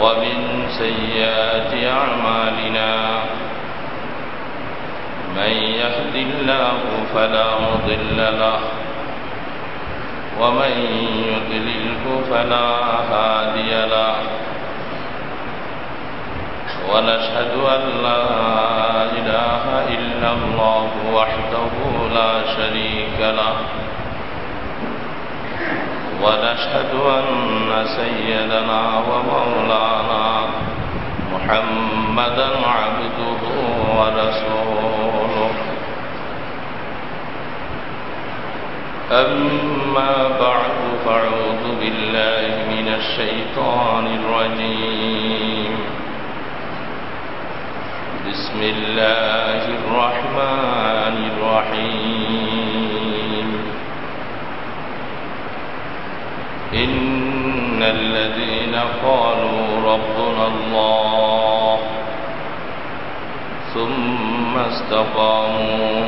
ومن سيئات أعمالنا من يهد الله فلا مضل له ومن يضلله فلا هادي له ونشهد أن لا إله إلا الله وحده لا شريك له ونشهد أن سيدنا ومولانا محمدا عبده ورسوله. أما بعد فأعوذ بالله من الشيطان الرجيم. بسم الله الرحمن الرحيم. إن الذين قالوا ربنا الله ثم استقاموا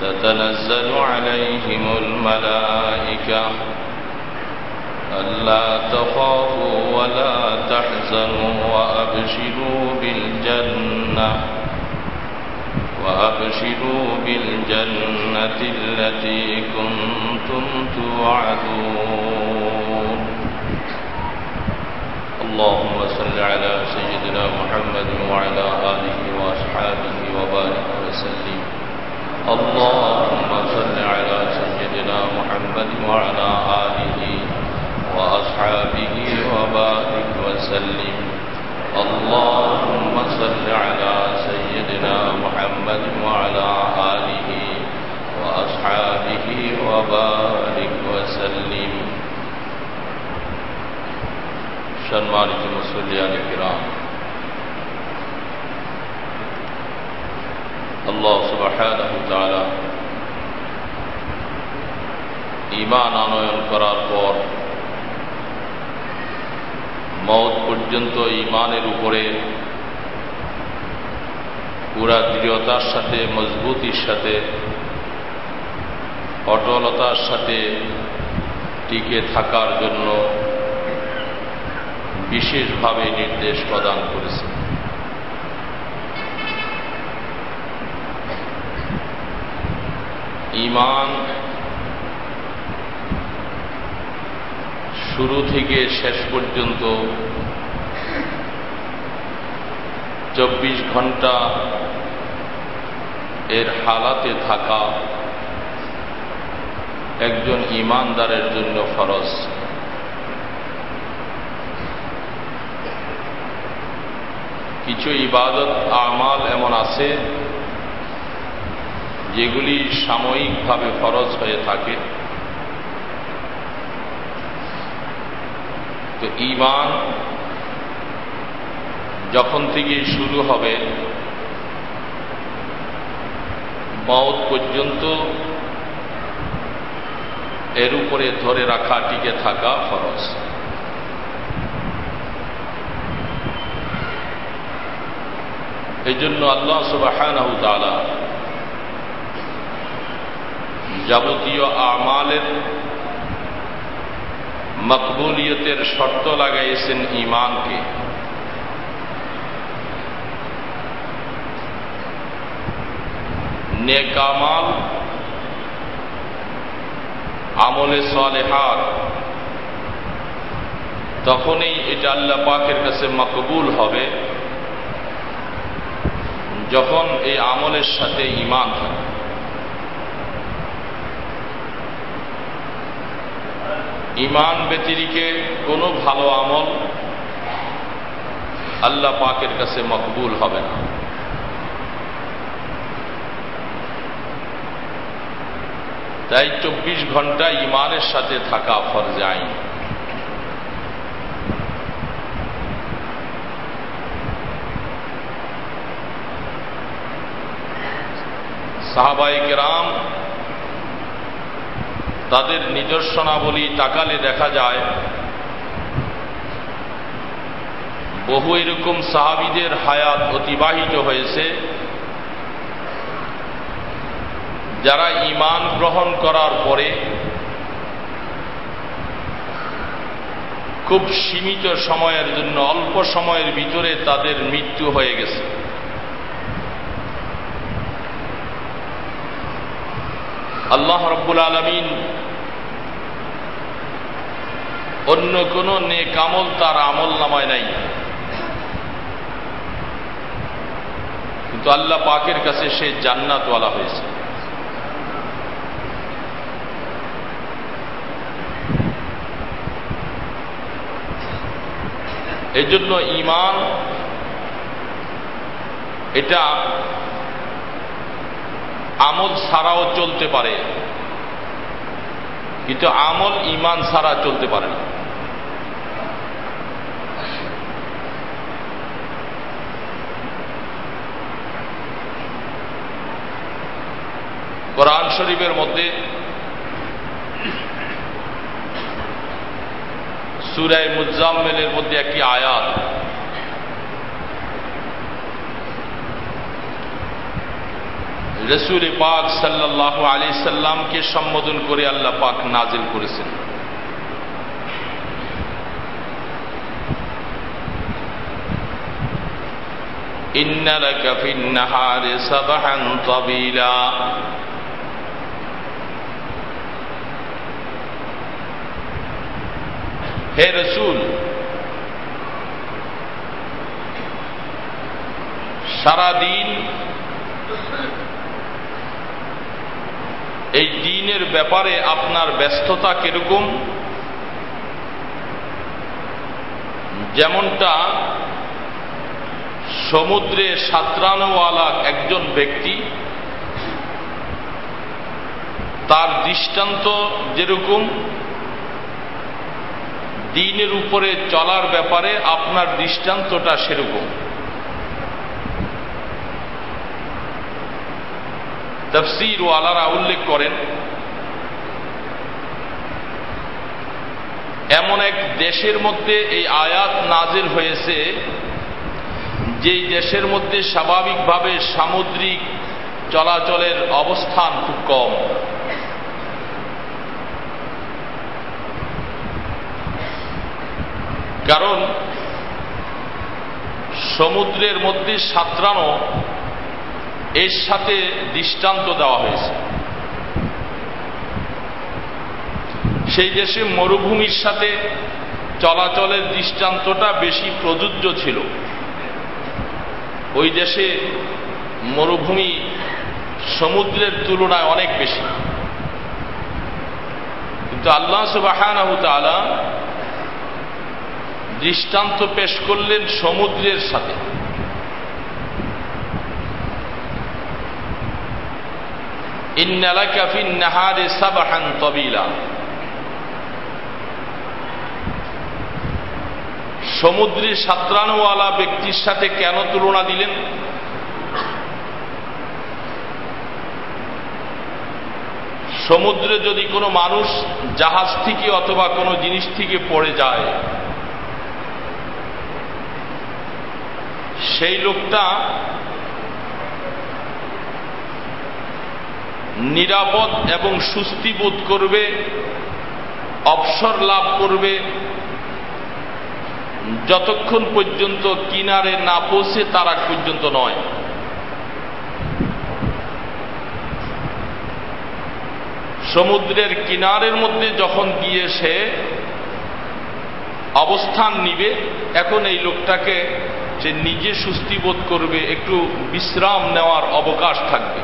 تتنزل عليهم الملائكة ألا تخافوا ولا تحزنوا وأبشروا بالجنة وأبشروا بالجنة التي كنتم توعدون. اللهم صل على سيدنا محمد وعلى آله وأصحابه وبارك وسلم. اللهم صل على سيدنا محمد وعلى آله وأصحابه وبارك وسلم. اللهم صل على سيدنا محمد وعلى آله وأصحابه وبارك وسلم সম্মানিত মুসলিয়ান কিরাম আল্লাহ সুবহানাহু তাআলা ঈমান আনয়ন করার পর মৌত পর্যন্ত ইমানের উপরে পুরা দৃঢ়তার সাথে, মজবুতির সাথে, অটলতার সাথে টিকে থাকার জন্য বিশেষভাবে নির্দেশ প্রদান করেছে। ইমান শুরু থেকে শেষ পর্যন্ত চব্বিশ ঘণ্টা এর হালাতে থাকা একজন ইমানদারের জন্য ফরজ। কিছু ইবাদত, আমাল এমন আছে যেগুলি সাময়িকভাবে ফরজ হয়ে থাকে। তো ইমান যখন থেকে শুরু হবে মত পর্যন্ত এর উপরে ধরে রাখা, টিকে থাকা ফরজ। এই জন্য আল্লাহ সুবাহ যাবতীয় আমালের মকবুলিয়তের শর্ত লাগাইছেন ইমানকে নেকামাল, আমলে সালেহাত, তখনই এটা আল্লাহ পাকের কাছে মকবুল হবে, যখন এই আমলের সাথে ইমান থাকে। ইমান ব্যতিরিকে কোনো ভালো আমল আল্লাহ পাকের কাছে মকবুল হবে না। তাই চব্বিশ ঘণ্টা ইমানের সাথে থাকা ফরজে আইন। সাহাবাই কেরাম তাদের নিদর্শনাবলী তাকালে দেখা যায়, বহু এরকম সাহাবিদের হায়াত অতিবাহিত হয়েছে, যারা ইমান গ্রহণ করার পরে খুব সীমিত সময়ের জন্য, অল্প সময়ের ভিতরে তাদের মৃত্যু হয়ে গেছে। আল্লাহ রব্বুল আলমিন অন্য কোন নেক আমল তার আমল নামায় নাই। কিন্তু আল্লাহ পাকের কাছে সে জান্নাতওয়ালা হয়েছে। এই জন্য ইমান এটা আমল ছাড়াও চলতে পারে। কিন্তু আমল ইমান ছাড়া চলতে পারে না। কোরআন শরীফের মধ্যে সুরায় মুজাম্মেলের মধ্যে একটি আয়াত। রসুল পাক সাল্লাহ আলি সাল্লামকে সম্বোধন করে আল্লাহ পাক নাজিল করেছেন। ইন্নালাকা ফিন্নাহারে সাবাহান তাবিলা। হে রসুল, সারাদিন এই দিনের ব্যাপারে আপনার ব্যস্ততা কীরকম? যেমনটা সমুদ্রে সাঁতরানোওয়ালা একজন ব্যক্তি, তার দৃষ্টান্ত যেরকম দিনের উপরে চলার ব্যাপারে আপনার দৃষ্টান্তটা সেরকম। তফসির ওয়ালারা উল্লেখ করেন, এমন এক দেশের মধ্যে এই আয়াত নাজির হয়েছে, যেই দেশের মধ্যে স্বাভাবিকভাবে সামুদ্রিক চলাচলের অবস্থান খুব কম। কারণ সমুদ্রের মধ্যে সাঁতরানো এর সাথে দৃষ্টান্ত দেওয়া হয়েছে। সেই দেশে মরুভূমির সাথে চলাচলের দৃষ্টান্তটা বেশি প্রযোজ্য ছিল। ওই দেশে মরুভূমি সমুদ্রের তুলনায় অনেক বেশি। কিন্তু আল্লাহ সুবাহ দৃষ্টান্ত পেশ করলেন সমুদ্রের সাথে। ইন্নালাকাফিন নাহারে সাবাহান তবিলা। সমুদ্রে সাঁতরানোওয়ালা ব্যক্তির সাথে কেন তুলনা দিলেন? সমুদ্রে যদি কোনো মানুষ জাহাজ থেকে অথবা কোনো জিনিস থেকে পড়ে যায় সেই লোকটা নিরাপদ এবং সুস্থি বোধ করবে, অবসর লাভ করবে। যতক্ষণ পর্যন্ত কিনারে না পৌঁছে, তার আগ পর্যন্ত নয়। সমুদ্রের কিনারের মধ্যে যখন গিয়ে সে অবস্থান নিবে, এখন এই লোকটাকে সে নিজে সুস্থি বোধ করবে, একটু বিশ্রাম নেওয়ার অবকাশ থাকবে।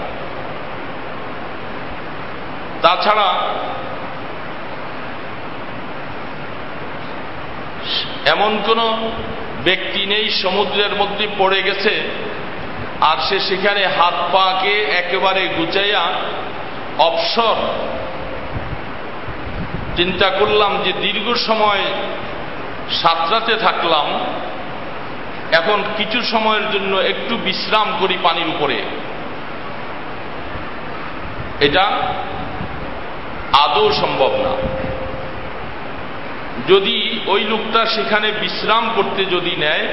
তাছাড়া, এমন কোন ব্যক্তি নেই সমুদ্রের মধ্যে পড়ে গেছে, আর সে সেখানে হাত পাকে একেবারে গুচাইয়া অবসর চিন্তা করলাম যে দীর্ঘ সময় সাঁতরাতে থাকলাম এখন কিছু সময়ের জন্য একটু বিশ্রাম করি পানির উপরে। এটা আদৌ সম্ভব না। যদি ওই লোকটা সেখানে বিশ্রাম করতে যদি নেয়,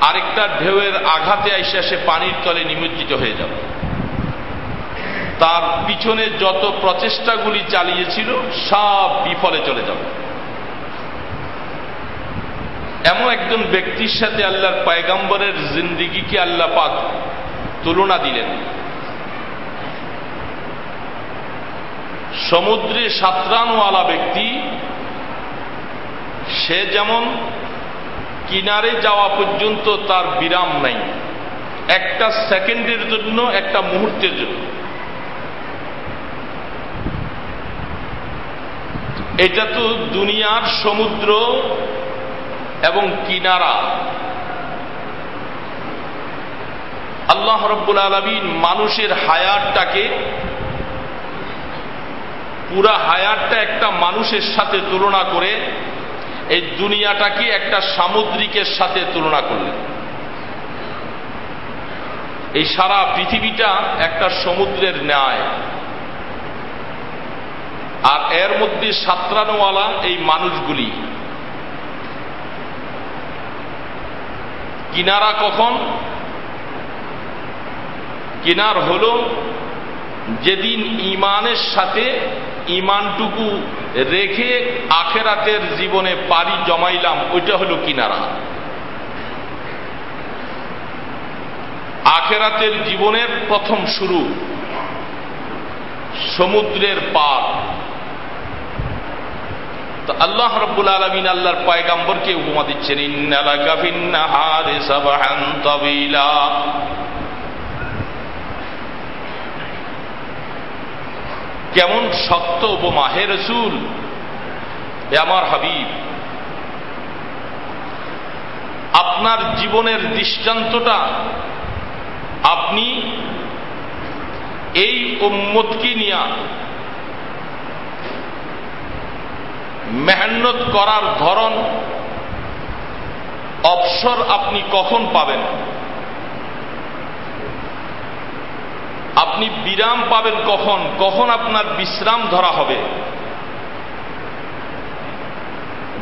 আরেকটা ঢেউয়ের আঘাতে আইসা সে পানির তলে নিমজ্জিত হয়ে যাবে। তার পিছনে যত প্রচেষ্টাগুলি চালিয়েছিল, সব বিফলে চলে যাবে। এমন একজন ব্যক্তির সাথে আল্লাহর পায়গাম্বরের জিন্দিগিকে আল্লাহ পাক তুলনা দিলেন। সমুদ্রে সাঁতরানওয়ালা ব্যক্তি, সে যেমন কিনারে যাওয়া পর্যন্ত তার বিরাম নাই, একটা সেকেন্ডের জন্য, একটা মুহূর্তের জন্য। এটা তো দুনিয়ার সমুদ্র এবং কিনারা। আল্লাহ রব্বুল আলমিন মানুষের হায়ারটাকে পুরা হায়ারটা একটা মানুষের সাথে তুলনা করে এই দুনিয়াটাকে একটা সামুদ্রিকের সাথে তুলনা করলেন। এই সারা পৃথিবীটা একটা সমুদ্রের ন্যায়। আর এর মধ্যে সাঁতরানোওয়ালা এই মানুষগুলি কিনারা কখন? কিনার হল যেদিন ইমানের সাথে ইমানটুকু রেখে আখেরাতের জীবনে পারি জমাইলাম, ওইটা হলো কিনারা। আখেরাতের জীবনের প্রথম শুরু সমুদ্রের পার তো আল্লাহ রব্বুল আলমিন আল্লাহর পয়গাম্বরকে উপমা দিচ্ছেন কেমন শক্ত উপমা, হে রসুল আমার হাবিব, আপনার জীবনের দৃষ্টান্তটা আপনি এই উম্মতকে নিয়ে মেহনত করার ধরন অবসর আপনি কখন পাবেন? আপনি বিরাম পাবেন কখন? কখন আপনার বিশ্রাম ধরা হবে?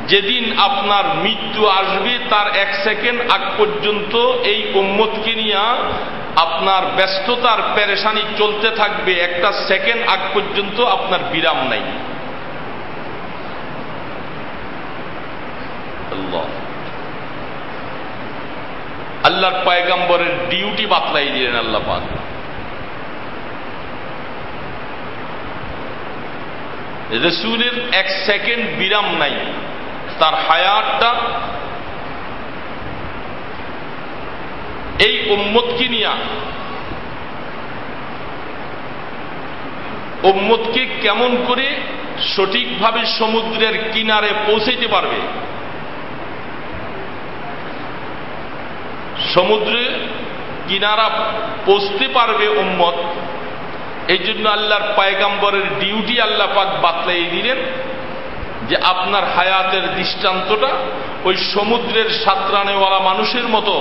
যেদিন আপনার মৃত্যু আসবে, তার এক সেকেন্ড আগ পর্যন্ত এই উম্মতকে নিয়ে আপনার ব্যস্ততার পেরেশানি চলতে থাকবে। একটা সেকেন্ড আগ পর্যন্ত আপনার বিরাম নাই। আল্লাহর পয়গাম্বরের ডিউটি বাতলাই দিলেন আল্লাহ পাক। রসুলের এক সেকেন্ড বিরাম নাই। তার হায়াতটা এই উম্মতকে নিয়ে। উম্মতকে কেমন করে সঠিকভাবে সমুদ্রের কিনারে পৌঁছাইতে পারবে? সমুদ্রে কিনারা পৌঁছতে পারবে উম্মত। এই জন্য আল্লাহর পায়গাম্বরের ডিউটি আল্লাহ পাক বাতলাই দিলেন যে আপনার হায়াতের দৃষ্টান্তটা ওই সমুদ্রের সাঁতরানেওয়ালা মানুষের মতো।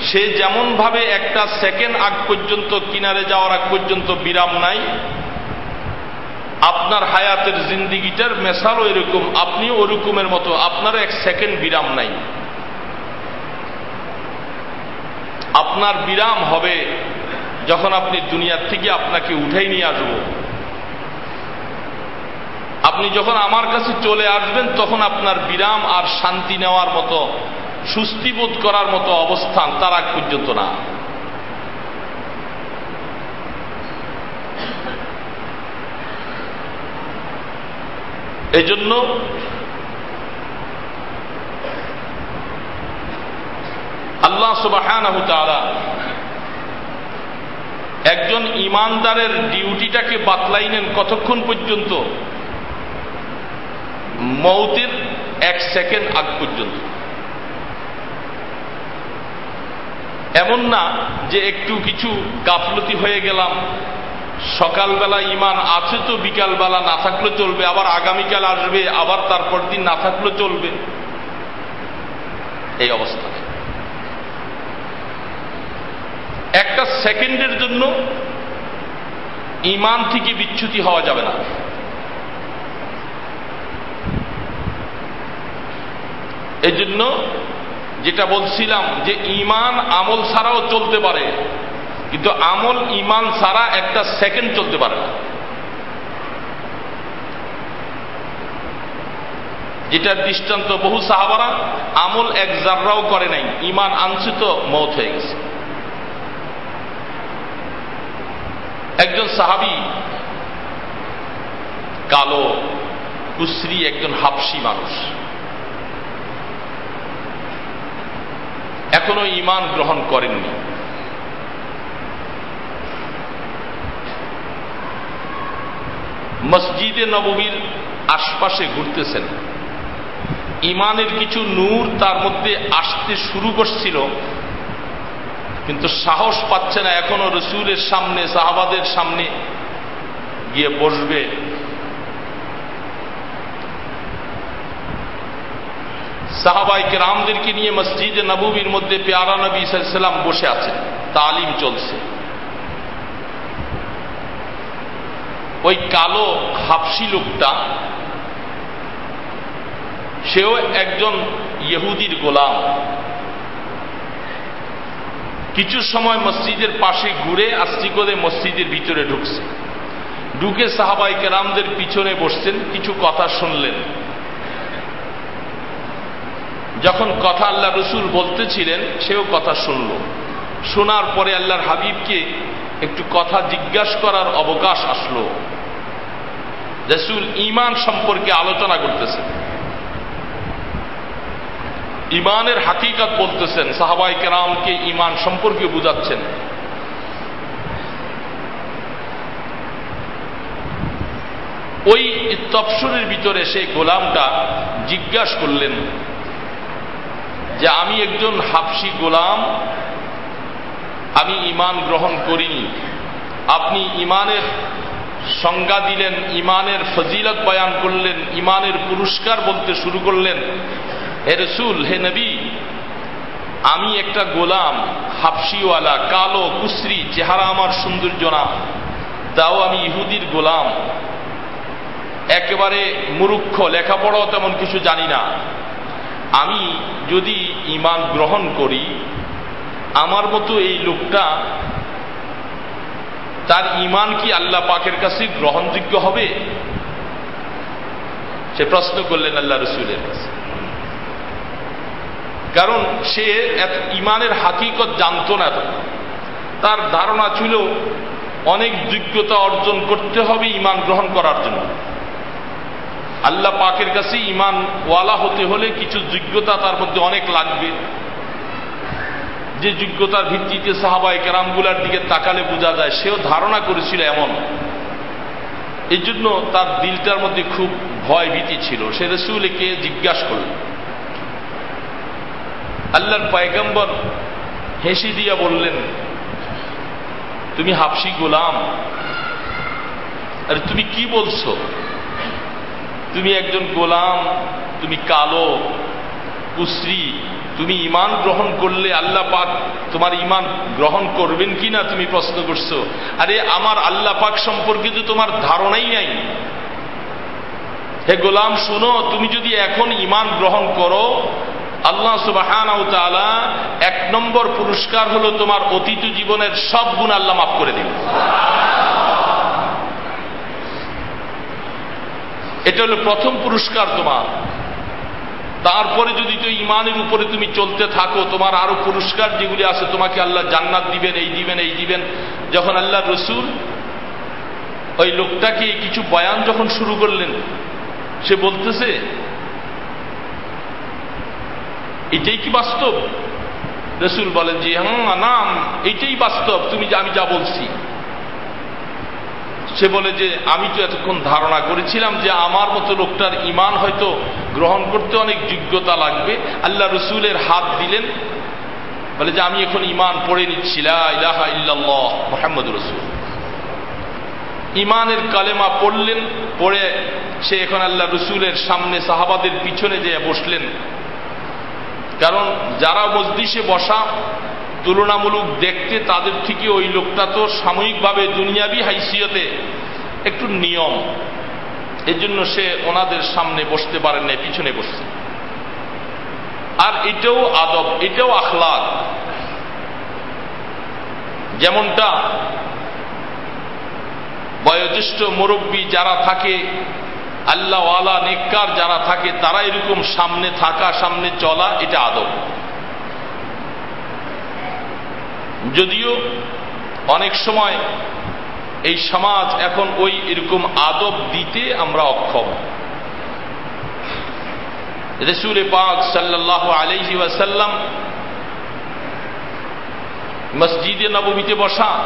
সে যেমনভাবে একটা সেকেন্ড আগ পর্যন্ত কিনারে যাওয়ার আগ পর্যন্ত বিরাম নাই, আপনার হায়াতের জিন্দিগিটার মেশালও এরকম, আপনিও ওরকমের মতো, আপনারও এক সেকেন্ড বিরাম নাই। আপনার বিরাম হবে যখন আপনি দুনিয়ার থেকে আপনাকে উঠাই নিয়ে আসব। আপনি যখন আমার কাছে চলে আসবেন, তখন আপনার বিরাম আর শান্তি নেওয়ার মতো সুস্থিবোধ করার মতো অবস্থান তার আগ পর্যন্ত না। এজন্য আল্লাহ সুবাহ একজন ইমানদারের ডিউটিটাকে বাতলাই নেন কতক্ষণ পর্যন্ত? মৌতের এক সেকেন্ড আগ পর্যন্ত। এমন না যে একটু কিছু গাফলতি হয়ে গেলাম, সকালবেলা ইমান আছে তো বিকালবেলা না থাকলে চলবে, আবার আগামীকাল আসবে, আবার তারপর দিন না থাকলে চলবে। এই অবস্থা। একটা সেকেন্ডের জন্য ইমান থেকে বিচ্যুতি হওয়া যাবে না। এই জন্য যেটা বলছিলাম যে ইমান আমল ছাড়াও চলতে পারে, কিন্তু আমল ইমান ছাড়া একটা সেকেন্ড চলতে পারে না। যেটার দৃষ্টান্ত বহু সাহাবারা, আমল এক জাররাও করে নাই, ইমান আনছে তো মত হয়ে গেছে। একজন সাহাবি, কালো, কুশ্রী একজন হাফসি মানুষ। এখনও ইমান গ্রহণ করেননি। মসজিদে নবমীর আশপাশে ঘুরতেছেন। ইমানের কিছু নূর তার মধ্যে আসতে শুরু করছিল। কিন্তু সাহস পাচ্ছে না এখনও রসুলের সামনে, সাহাবাদের সামনে গিয়ে বসবে। সাহাবাইকে রামদেরকে নিয়ে মসজিদে নবীর মধ্যে পেয়ারা নবী সাল্লাম বসে আছেন তালিম চলছে। ওই কালো, হাফসি লোকটা, সেও একজন ইহুদির গোলাম। কিছু সময় মসজিদের পাশে ঘুরে আস্তি করে মসজিদের ভিতরে ঢুকছে। ঢুকে সাহাবাই কেরামদের পিছনে বসছেন, কিছু কথা শুনলেন। যখন কথা আল্লাহ রসুল বলতেছিলেন, সেও কথা শুনল। শোনার পরে আল্লাহর হাবিবকে একটু কথা জিজ্ঞাসা করার অবকাশ আসলো। রসুল ইমান সম্পর্কে আলোচনা করতেছেন। ইমানের হাকিকত বলতেছেন, সাহাবাই কেরামকে ইমান সম্পর্কে বুঝাচ্ছেন। ওই তফসরের ভিতরে সেই গোলামটা জিজ্ঞাসা করলেন যে, আমি একজন হাফসি গোলাম, আমি ইমান গ্রহণ করিনি। আপনি ইমানের সংজ্ঞা দিলেন, ইমানের ফজিলত বয়ান করলেন, ইমানের পুরস্কার বলতে শুরু করলেন। হে রসুল, হে নবী, আমি একটা গোলাম হাফসিওয়ালা কালো, কুশ্রি, চেহারা আমার সৌন্দর্য না। তাও আমি ইহুদির গোলাম। একেবারে মুরুক্ষ লেখাপড়াও তেমন কিছু জানি না। আমি যদি ইমান গ্রহণ করি, আমার মতো এই লোকটা, তার ইমান কি আল্লাহ পাকের কাছে গ্রহণযোগ্য হবে? সে প্রশ্ন করলেন আল্লাহ রসুলের কাছে। কারণ সে ইমানের হাকিকত জানত না তার ধারণা ছিল, অনেক যোগ্যতা অর্জন করতে হবে ইমান গ্রহণ করার জন্য। আল্লাহ পাকের কাছে ইমান ওয়ালা হতে হলে কিছু যোগ্যতা তার মধ্যে অনেক লাগবে। যে যোগ্যতার ভিত্তিতে সাহাবাই কেরামগুলার দিকে তাকালে বোঝা যায়, সেও ধারণা করেছিল এমন। এই জন্য তার দিলটার মধ্যে খুব ভয় ভীতি ছিল। সে রসুলকে জিজ্ঞাসা করল আল্লাহর পায়গম্বর হেসে দিয়া বললেন, তুমি হাফসি গোলাম। আরে, তুমি কি বলছো? তুমি একজন গোলাম, তুমি কালো, কুশ্রী। তুমি ইমান গ্রহণ করলে আল্লাহ পাক তোমার ইমান গ্রহণ করবেন কি না তুমি প্রশ্ন করছ? আরে, আমার আল্লাহ পাক সম্পর্কে তো তোমার ধারণাই নাই। হে গোলাম, শুনো, তুমি যদি এখন ইমান গ্রহণ করো আল্লাহ সুবাহান এক নম্বর পুরস্কার হলো তোমার অতীত জীবনের সব গুণ আল্লাহ মাফ করে দিবে এটা হলো প্রথম পুরস্কার তোমার। তারপরে যদি তো ইমানের উপরে তুমি চলতে থাকো, তোমার আরও পুরস্কার যেগুলি আছে তোমাকে আল্লাহ জান্নাত দিবেন, এই দিবেন এই দিবেন। যখন আল্লাহ রসুল ওই লোকটাকে কিছু বয়ান যখন শুরু করলেন, সে বলতেছে এটাই কি বাস্তব? রসুল বলেন যে হ্যাঁ নাম এটাই বাস্তব। তুমি আমি যা বলছি। সে বলে যে, আমি তো এতক্ষণ ধারণা করেছিলাম যে আমার মতো লোকটার ইমান হয়তো গ্রহণ করতে অনেক যোগ্যতা লাগবে। আল্লাহ রসুলের হাত দিলেন। বলে যে, আমি এখন ইমান পড়ে নিচ্ছিলাম ইলাহা ইল্লাল্লাহ মোহাম্মদ রসুল। ইমানের কালেমা পড়লেন, পড়ে সে এখন আল্লাহ রসুলের সামনে সাহাবাদের পিছনে যেয়ে বসলেন। কারণ যারা মসজিষে বসা তুলনামূলক দেখতে তাদের থেকে ওই লোকটা তো সাময়িকভাবে দুনিয়াবি হাইসিয়তে একটু নিয়ম। এই জন্য সে ওনাদের সামনে বসতে পারেন না পিছনে বসছে। আর এটাও আদব, এটাও আখলাক। যেমনটা বয়োজ্যেষ্ঠ মুরব্বী যারা থাকে আল্লাহওয়ালা নেককার যারা থাকে, তারা এরকম সামনে থাকা, সামনে চলা, এটা আদব। যদিও অনেক সময় এই সমাজ এখন ওই এরকম আদব দিতে আমরা অক্ষম। রসুল পাক সাল্লাহ আলহি ওয়াসাল্লাম মসজিদে নবমীতে বসা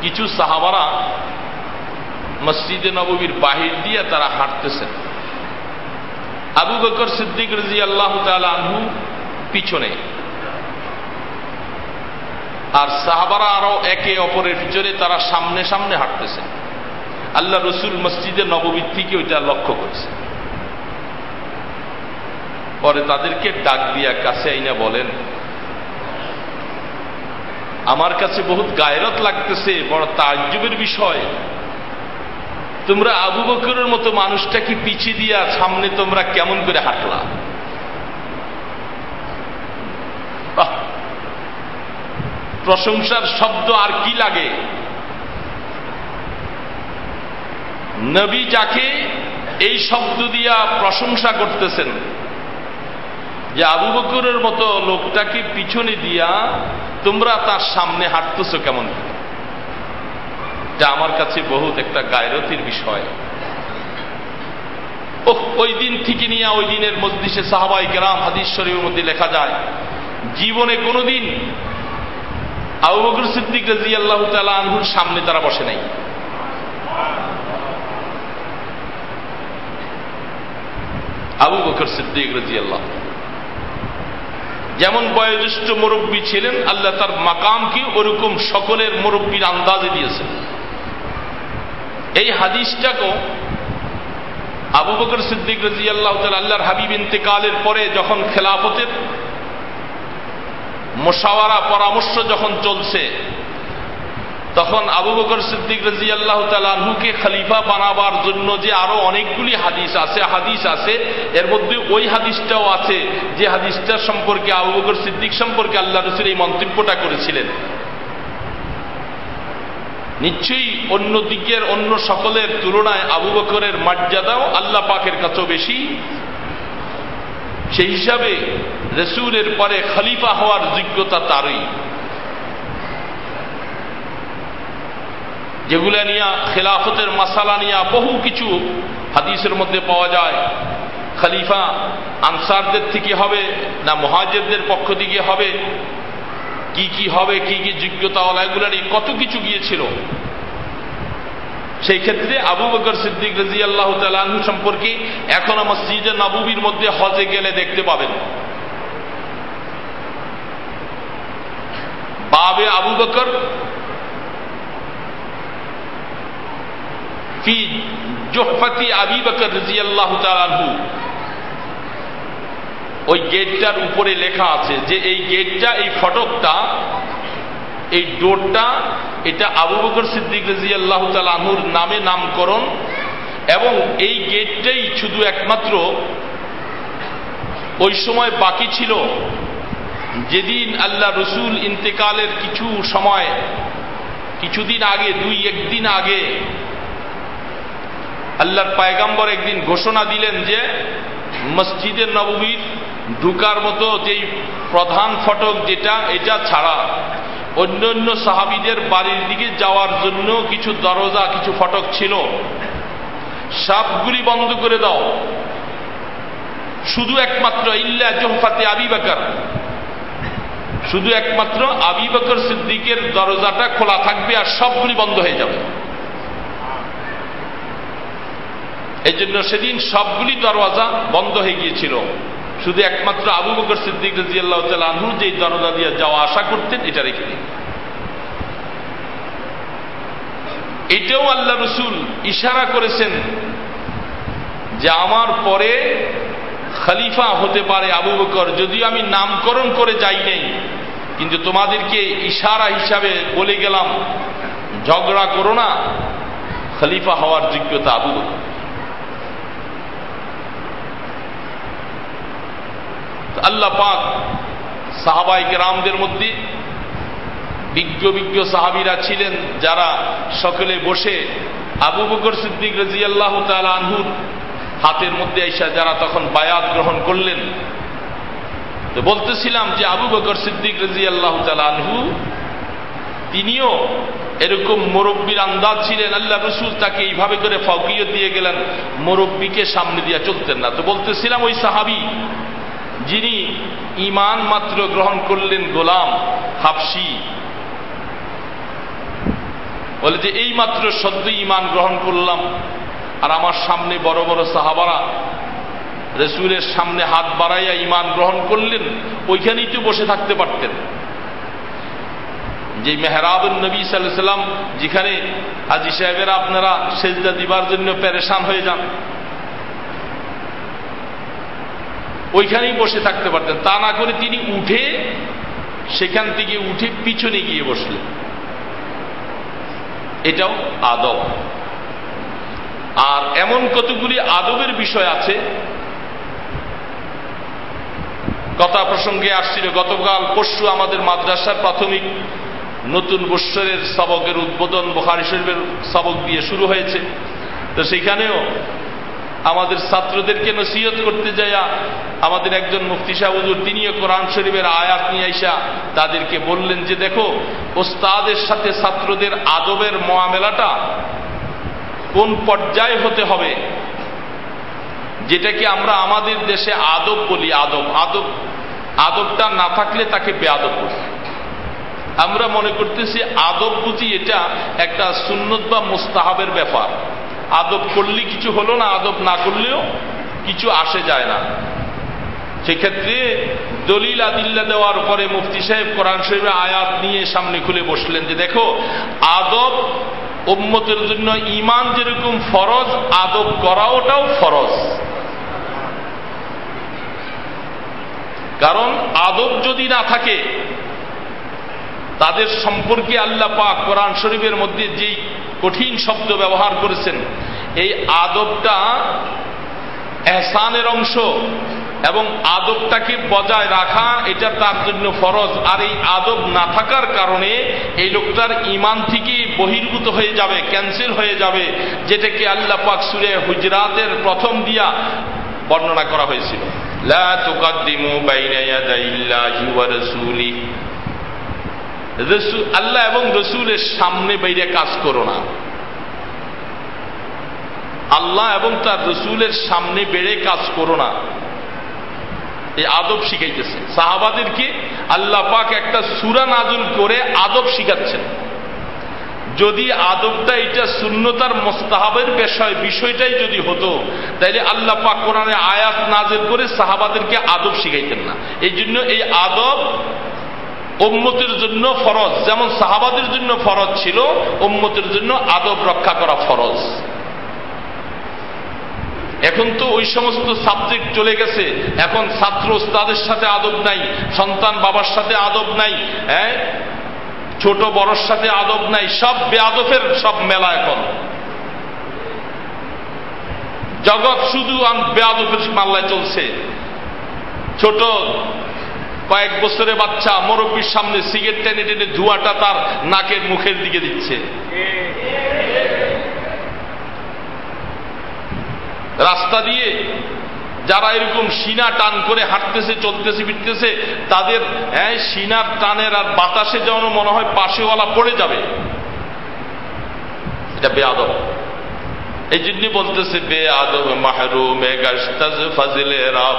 কিছু সাহাবারা মসজিদে নবমীর বাহির দিয়ে তারা হাঁটতেছেন। আবু বকর সিদ্দিক রাজি আল্লাহ আনহু পিছনে। আর সাহাবারা আরও একে অপরের পিছনে তারা সামনে সামনে হাঁটতেছেন। আল্লাহ রসুল মসজিদে নবমীর থেকে ওইটা লক্ষ্য করেছে। পরে তাদেরকে ডাক দিয়া কাছে আইনা বলেন, আমার কাছে বহুত গায়রত লাগতেছে, বড় তাজ্জুবের বিষয়। তোমরা আবু বকরের মতো মানুষটাকে পিছিয়ে দিয়া সামনে তোমরা কেমন করে হাঁটলা? প্রশংসার শব্দ আর কি লাগে? নবী যাকে এই শব্দ দিয়া প্রশংসা করতেছেন, যে আবু বকরের মতো লোকটাকে পিছনে দিয়া তোমরা তার সামনে হাঁটতেছ কেমন যা আমার কাছে বহুত একটা গায়রতির বিষয়। ওই দিন থেকে নিয়ে ওই দিনের মসজিষে সাহাবাই গ্রাম হাদিস মধ্যে লেখা যায়, জীবনে কোনোদিন আবু সিদ্দিক রাজি আল্লাহ তালা আনহুর সামনে তারা বসে নাই। আবু বকর সিদ্দিক রাজি আল্লাহ যেমন বয়োজ্যেষ্ঠ মুরব্বী ছিলেন, আল্লাহ তার মাকামকে ওরকম সকলের মুরব্বীর আন্দাজে দিয়েছেন। এই হাদিসটাকেও আবু বকর সিদ্দিক রাজি আল্লাহ আল্লাহর হাবিব ইন্তেকালের পরে যখন খেলাফতের মোশাওয়ারা, পরামর্শ যখন চলছে, তখন আবু বকর সিদ্দিক রাজি আল্লাহ তালুকে খালিফা বানাবার জন্য যে আরও অনেকগুলি হাদিস আছে হাদিস আছে, এর মধ্যে ওই হাদিসটাও আছে যে হাদিসটা সম্পর্কে আবু বকর সিদ্দিক সম্পর্কে আল্লাহ রসুল এই মন্তব্যটা করেছিলেন। নিশ্চয়ই অন্য দিকের, অন্য সকলের তুলনায় আবু বকরের মর্যাদাও আল্লাহ পাকের কাছেও বেশি। সেই হিসাবে রসুলের পরে খলিফা হওয়ার যোগ্যতা তারই। যেগুলা নিয়া, খেলাফতের মাসালা নিয়া বহু কিছু হাদিসের মধ্যে পাওয়া যায়। খলিফা আনসারদের থেকে হবে না মহাজেরদের পক্ষ থেকে হবে। কি কি হবে, কি কি যোগ্যতা এগুলা নিয়ে কত কিছু গিয়েছিল। সেই ক্ষেত্রে আবু বকর সিদ্দিক রাজি আল্লাহ তালু সম্পর্কে এখনও মসজিদে নবুবির মধ্যে হজে গেলে দেখতে পাবেন। বাবে আবু বকর ফি জোহফাতি আবি বকর রাজি আল্লাহ তালু ওই গেটটার উপরে লেখা আছে যে এই গেটটা, এই ফটকটা, এই ডোরটা, এটা আবু বকর সিদ্দিক রাজি আল্লাহ তালুর নামে নামকরণ এবং এই গেটটাই শুধু একমাত্র ওই সময় বাকি ছিল। যেদিন আল্লাহ রসুল ইন্তেকালের কিছু সময়, কিছুদিন আগে, দুই একদিন আগে আল্লাহর পায়গাম্বর একদিন ঘোষণা দিলেন যে মসজিদের নবমীর ঢুকার মতো যেই প্রধান ফটক যেটা, এটা ছাড়া। অন্য অন্য সাহাবিদের বাড়ির দিকে যাওয়ার জন্য কিছু দরজা, কিছু ফটক ছিল। সবগুলি বন্ধ করে দাও। শুধু একমাত্র ইল্লা জোহফাতে আবি বাকর। শুধু একমাত্র আবি বকর সিদ্দিকের দরজাটা খোলা থাকবে আর সবগুলি বন্ধ হয়ে যাবে। এই জন্য সেদিন সবগুলি দরওয়াজা বন্ধ হয়ে গিয়েছিল। শুধু একমাত্র আবু বকর সিদ্দিক রাজি আল্লাহ আনহু যে দরজা দিয়ে যাওয়া, আশা করতেন, এটা রেখে দিন। এটাও আল্লাহ রসুল ইশারা করেছেন যে আমার পরে খলিফা হতে পারে আবু বকর, যদিও আমি নামকরণ করে যাই নাই, কিন্তু তোমাদেরকে ইশারা হিসাবে বলে গেলাম, ঝগড়া করো না, খলিফা হওয়ার যোগ্যতা আবু বকর। আল্লাহ পাক সাহাবাই রামদের মধ্যে বিজ্ঞ বিজ্ঞ সাহাবিরা ছিলেন যারা সকলে বসে আবু বকর সিদ্দিক রাজি আল্লাহ আনহুর হাতের মধ্যে আইসা যারা তখন বায়াত গ্রহণ করলেন। তো বলতেছিলাম যে আবু বকর সিদ্দিক রাজি আল্লাহ আনহু, তিনিও এরকম মুরব্বীর আন্দাজ ছিলেন, আল্লাহ রসুল তাকে এইভাবে করে ফকিয়ত দিয়ে গেলেন, মুরব্বীকে সামনে দিয়ে চলতেন না। তো বলতেছিলাম ওই সাহাবি যিনি ইমান মাত্র গ্রহণ করলেন গোলাম, হাফসি। বলে যে, এই মাত্র সদ্য ইমান গ্রহণ করলাম। আর আমার সামনে বড় বড় সাহাবারা রসুলের সামনে হাত বাড়াইয়া ইমান গ্রহণ করলেন, ওইখানেই তো বসে থাকতে পারতেন। যে মেহরাব নবী সাল্লাম যেখানে হাজি সাহেবেরা আপনারা সেজদা দিবার জন্য প্যারেশান হয়ে যান ওইখানেই বসে থাকতে পারতেন। তা না করে তিনি উঠে সেখান থেকে উঠে পিছনে গিয়ে বসলেন। এটাও আদব। আর এমন কতগুলি আদবের বিষয় আছে? কথা প্রসঙ্গে আসছিল, গতকাল পরশু আমাদের মাদ্রাসার প্রাথমিক নতুন বৎসরের সবকের উদ্বোধন, বোখারি শরীফের সবক দিয়ে শুরু হয়েছে। তো সেখানেও আমাদের ছাত্রদেরকে নসিহত করতে যাইয়া আমাদের একজন মুফতি সাহুজুর তিনিও কোরআন শরীফের আয়াত নিয়ে আইসা তাদেরকে বললেন যে, দেখো, ওস্তাদের সাথে ছাত্রদের আদবের মোয়ামেলাটা কোন পর্যায়ে হতে হবে? যেটাকে আমরা আমাদের দেশে আদব বলি, আদব। আদব, আদবটা না থাকলে তাকে বেআদব বলি। আমরা মনে করতেছি আদব বুঝি এটা একটা সুন্নত বা মোস্তাহাবের ব্যাপার। আদব করলে কিছু হলো না, আদব না করলেও কিছু আসে যায় না। সেক্ষেত্রে দলিল আদিল্লা দেওয়ার পরে মুফতি সাহেব কোরআন শরীফের আয়াত নিয়ে সামনে খুলে বসলেন যে, দেখো, আদব উম্মতের জন্য ইমান যেরকম ফরজ, আদব করাওটাও ফরজ। কারণ আদব যদি না থাকে তাদের সম্পর্কে আল্লাহ পাক কোরআন শরীফের মধ্যে যেই কঠিন শব্দ ব্যবহার করেছেন, এই আদবটা এহসানের অংশ এবং আদবটাকে বজায় রাখা, এটা তার জন্য ফরজ। আর এই আদব না থাকার কারণে এই লোকটার ইমান থেকে বহির্ভূত হয়ে যাবে, ক্যান্সেল হয়ে যাবে, যেটাকে আল্লাহ পাক সুরে হুজরাতের প্রথম দিয়া বর্ণনা করা হয়েছিল। আল্লাহ এবং রসুলের সামনে বাইরে কাজ করো না। আল্লাহ এবং তার রসুলের সামনে বেড়ে কাজ করো না। এই আদব শিখাইতেছে। সাহাবাদেরকে আল্লাহ পাক একটা সুরা নাজুল করে আদব শিখাচ্ছেন। যদি আদবটা এটা শূন্যতার মোস্তাহাবের বিষয়, বিষয়টাই যদি হতো, তাইলে আল্লাহ পাক কোরআনে আয়াত নাজের করে সাহাবাদেরকে আদব শিখাইতেন না। এই জন্য এই আদব উম্মতের জন্য ফরজ। যেমন সাহাবাদের জন্য ফরজ ছিল, উম্মতের জন্য আদব রক্ষা করা ফরজ। এখন তো ওই সমস্ত সাবজেক্ট চলে গেছে। এখন ছাত্র তাদের সাথে আদব নাই, সন্তান বাবার সাথে আদব নাই হ্যাঁ? ছোট বড়র সাথে আদব নাই, সব বেআদবের সব মেলা এখন। জগৎ শুধু বেআদবের মাল্লায় চলছে। ছোট কয়েক বছরের বাচ্চা মুরব্বীর সামনে সিগারেট টেনে টেনে ধোঁয়াটা তার নাকের মুখের দিকে দিচ্ছে। রাস্তা দিয়ে যারা এরকম সিনা টান করে হাঁটতেছে, চলতেছে, ফিরতেছে, তাদের হ্যাঁ সিনার টানের আর বাতাসে যেন মনে হয় পাশেওয়ালা পড়ে যাবে। এটা বেআদব। এই জন্য বলতেছে বে আদব মাহরুম ফাজিলে রাব।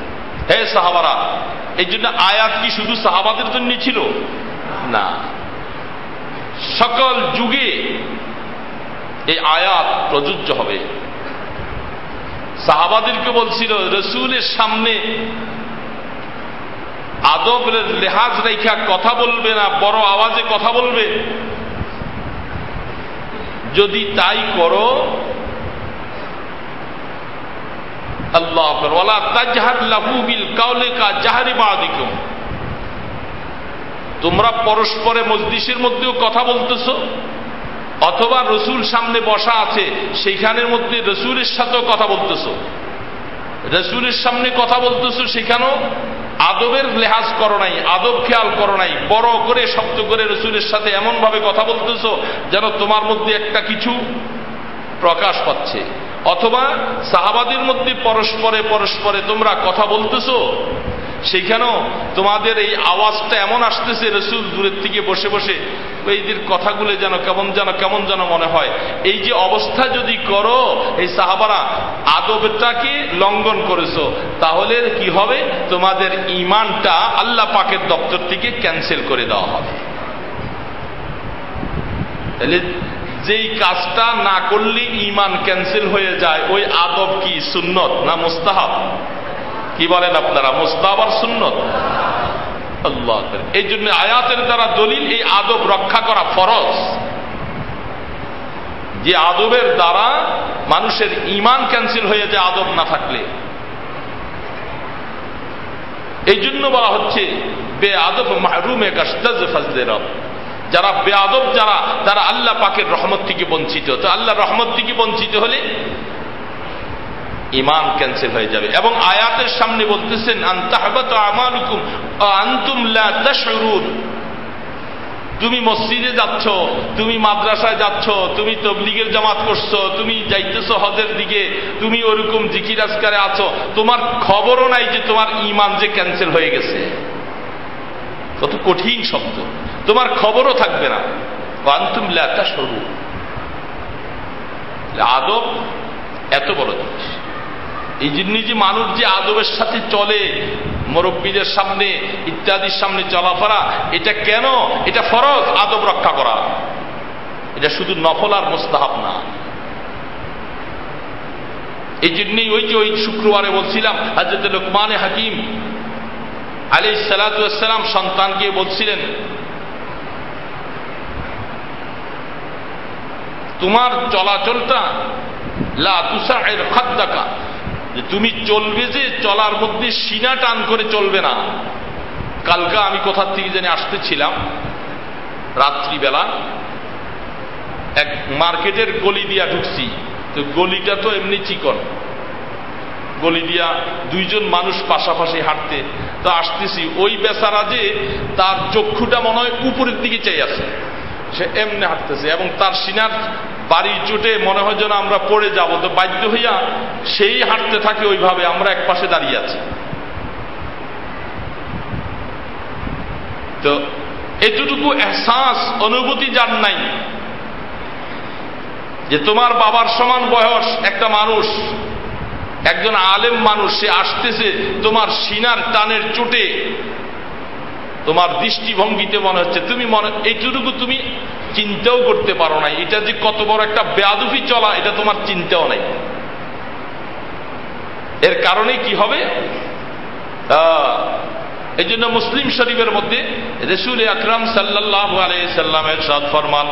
হে সাহাবারা, এই জন্য আয়াত কি শুধু সাহাবাদের জন্য ছিল? না। সকল যুগে এই আয়াত প্রযোজ্য হবে। সাহাবাদেরকে বলছিল, রসুলের সামনে আদবের লেহাজ রেখা কথা বলবে না, বড় আওয়াজে কথা বলবে। যদি তাই করো আল্লাহ তোমরা পরস্পরে মজলিসের মধ্যেও কথা বলতেছ, অথবা রসুল সামনে বসা আছে, সেইখানের মধ্যে রসুলের সাথেও কথা বলতেছ। রসুলের সামনে কথা বলতেছ, সেখানেও আদবের লেহাজ করো নাই, আদব খেয়াল করো নাই, বড় করে শব্দ করে রসুলের সাথে এমন ভাবে কথা বলতেছ যেন তোমার মধ্যে একটা কিছু প্রকাশ পাচ্ছে। অথবা সাহাবাদের মধ্যে পরস্পরে পরস্পরে তোমরা কথা বলতেছো? সেইখানেও তোমাদের এই আওয়াজটা এমন আসতেছে, রসুল দূরের থেকে বসে বসে এইদের কথাগুলো যেন কেমন যেন কেমন যেন মনে হয়। এই যে অবস্থা যদি করো, এই সাহাবারা আদবটাকে লঙ্ঘন করেছ, তাহলে কি হবে? তোমাদের ইমানটা আল্লাহ পাকের দপ্তর থেকে ক্যান্সেল করে দেওয়া হবে। যেই কাজটা না করলে ইমান ক্যান্সেল হয়ে যায়, ওই আদব কি, সুন্নত না মোস্তাহাব? কি বলেন আপনারা, মোস্তাহাব আর সুন্নত? এই জন্য আয়াতের দ্বারা দলিল, এই আদব রক্ষা করা ফরজ। যে আদবের দ্বারা মানুষের ইমান ক্যান্সেল হয়ে যায়, আদব না থাকলে। এই জন্য বলা হচ্ছে, বে আদব মাহরুমে কাস্তাজ ফাজদের যারা বেআব যারা, তারা আল্লাহ পাকের রহমত থেকে বঞ্চিত। তো আল্লাহ রহমত থেকে বঞ্চিত হলে ইমান ক্যান্সেল হয়ে যাবে। এবং আয়াতের সামনে বলতেছেন তুমি মসজিদে যাচ্ছ, তুমি মাদ্রাসায় যাচ্ছ, তুমি তবলিগের জামাত করছ, তুমি যাইতেছ হজের দিকে, তুমি ওরকম জিকির আজকারে আছো, তোমার খবরও নাই যে তোমার ইমান যে ক্যান্সেল হয়ে গেছে। কত কঠিন শব্দ। তোমার খবরও থাকবে না। কান্তুম লেখা সরু আদব এত বড় জিনিস। এই যে মানুষ যে আদবের সাথে চলে, মুরব্বীদের সামনে, ইত্যাদির সামনে চলাফেরা, এটা কেন? এটা ফরজ আদব রক্ষা করা। এটা শুধু নফল আর মোস্তাহাব না। এই জন্যই ওই যে ওই শুক্রবারে বলছিলাম হাজরত লোকমানে হাকিম আলী সালাতাম সন্তানকে বলছিলেন তোমার চলাচলটা, লা তুষার খাদ্দাকা, যে তুমি চলবে যে চলার মধ্যে সিনা টান করে চলবে না। কালকা আমি কোথার থেকে জানি আসতেছিলাম, রাত্রিবেলা, এক মার্কেটের গলি দিয়া ঢুকছি। তো গলিটা তো এমনি চিকন। গলি দিয়া দুইজন মানুষ পাশাপাশি হাঁটতে। তো আসতেছি, ওই বেচারা যে তার চক্ষুটা মনে হয় উপরের দিকে চাই আছে সে এমনি হাঁটতেছে এবং তার সিনার বাড়ির চোটে মনে হয় যেন আমরা পড়ে যাব। তো বাধ্য হইয়া সেই হাঁটতে থাকে ওইভাবে, আমরা এক পাশে দাঁড়িয়ে আছি। তো এতটুকু এহসাস, অনুভূতি যার নাই। যে তোমার বাবার সমান বয়স একটা মানুষ, একজন আলেম মানুষ, সে আসতেছে তোমার সিনার টানের চোটে। তোমার দৃষ্টিভঙ্গিতে মনে হচ্ছে, তুমি মনে, এইটুকু তুমি চিন্তাও করতে পারো না এটা যে কত বড় একটা বেয়াদুফি চলা, এটা তোমার চিন্তাও নাই। এর কারণে কি হবে? এই জন্য মুসলিম শরীফের মধ্যে রসুল আকরাম সাল্লাহ আলাইসাল্লামের সাদ ফরমান,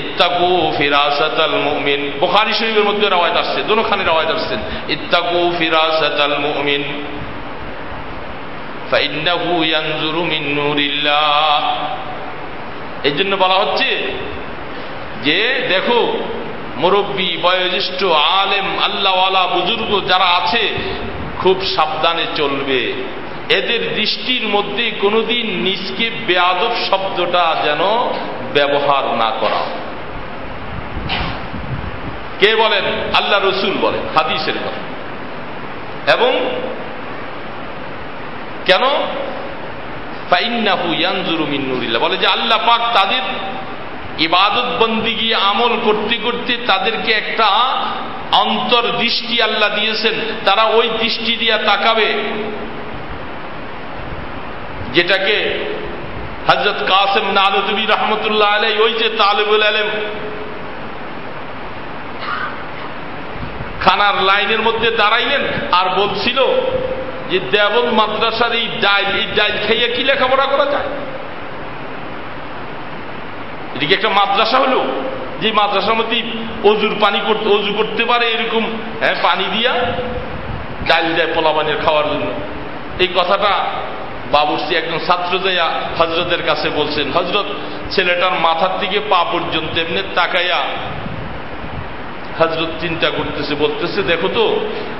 ইত্তাকু ফিরাসাত আল মুমিন। বুখারী শরীফের মধ্যে রাওয়ায়াত আসছে দুনোখানে রাওয়ায়াত আসছেন। ইত্তাকু ফিরাসাত আল নূরিল্লাহ এই জন্য বলা হচ্ছে যে, দেখো, মুরব্বী, বয়োজ্যেষ্ঠ, আলেম, আল্লাহওয়ালা, বুজুর্গ যারা আছে, খুব সাবধানে চলবে। এদের দৃষ্টির মধ্যে কোনোদিন নিজকে বেয়াদব শব্দটা যেন ব্যবহার না করা। কে বলেন? আল্লাহ রসুল বলেন, হাদিসের কথা। এবং কেন? বলে যে আল্লাহ পাক তাদের ইবাদত বন্দিগি আমল করতে করতে তাদেরকে একটা অন্তর দৃষ্টি আল্লাহ দিয়েছেন। তারা ওই দৃষ্টি দিয়া তাকাবে। যেটাকে হজরত কাসেম নালুদবী রহমতুল্লাহ আলাই ওই যে তালেবুল আলেম খানার লাইনের মধ্যে দাঁড়াইলেন আর বলছিল যে দেবল মাদ্রাসার এই ডাইল এই ডাইল খাইয়ে কি লেখাপড়া করা যায়? এদিকে একটা মাদ্রাসা হলো? যে মাদ্রাসার মধ্যে অজুর পানি করতে, অজু করতে পারে এরকম হ্যাঁ পানি দিয়া ডাইল দেয় পোলাবানের খাওয়ার জন্য। এই কথাটা বাবুর্সি একজন ছাত্র যাইয়া হজরতের কাছে বলছেন, হজরত, ছেলেটার মাথার থেকে পা পর্যন্ত এমনি তাকাইয়া হজরত চিন্তা করতেছে, বলতেছে, দেখো তো,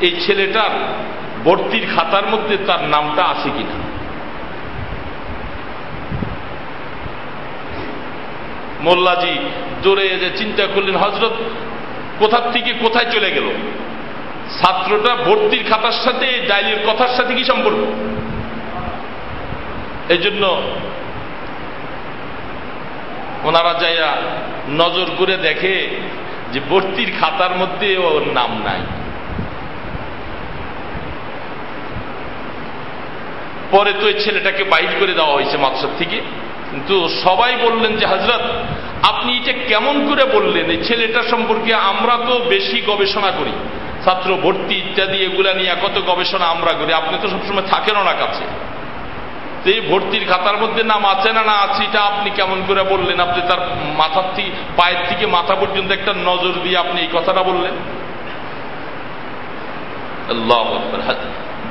এই ছেলেটার ভর্তির খাতার মধ্যে তার নামটা আছে কিনা? মোল্লাজি দৌড়ে যে চিন্তা করলেন হজরত কোথার থেকে কোথায় চলে গেল? ছাত্রটা ভর্তির খাতার সাথে ডাইলির কথার সাথে কি সম্পর্ক? এই জন্য ওনারা যাইয়া নজর করে দেখে যে ভর্তির খাতার মধ্যে ওর নাম নাই। পরে তো এই ছেলেটাকে বাইর করে দেওয়া হয়েছে মাদ্রাসার থেকে। কিন্তু সবাই বললেন যে হজরত আপনি এটা কেমন করে বললেন? এই ছেলেটা সম্পর্কে আমরা তো বেশি গবেষণা করি। ছাত্র ভর্তি ইত্যাদি, এগুলা নিয়ে কত গবেষণা আমরা করি। আপনি তো সবসময় থাকেন না কাছে। এই ভর্তির খাতার মধ্যে নাম আছে না না আছে, এটা আপনি কেমন করে বললেন? আপনি তার মাথার থেকে, পায়ের থেকে মাথা পর্যন্ত একটা নজর দিয়ে আপনি এই কথাটা বললেন।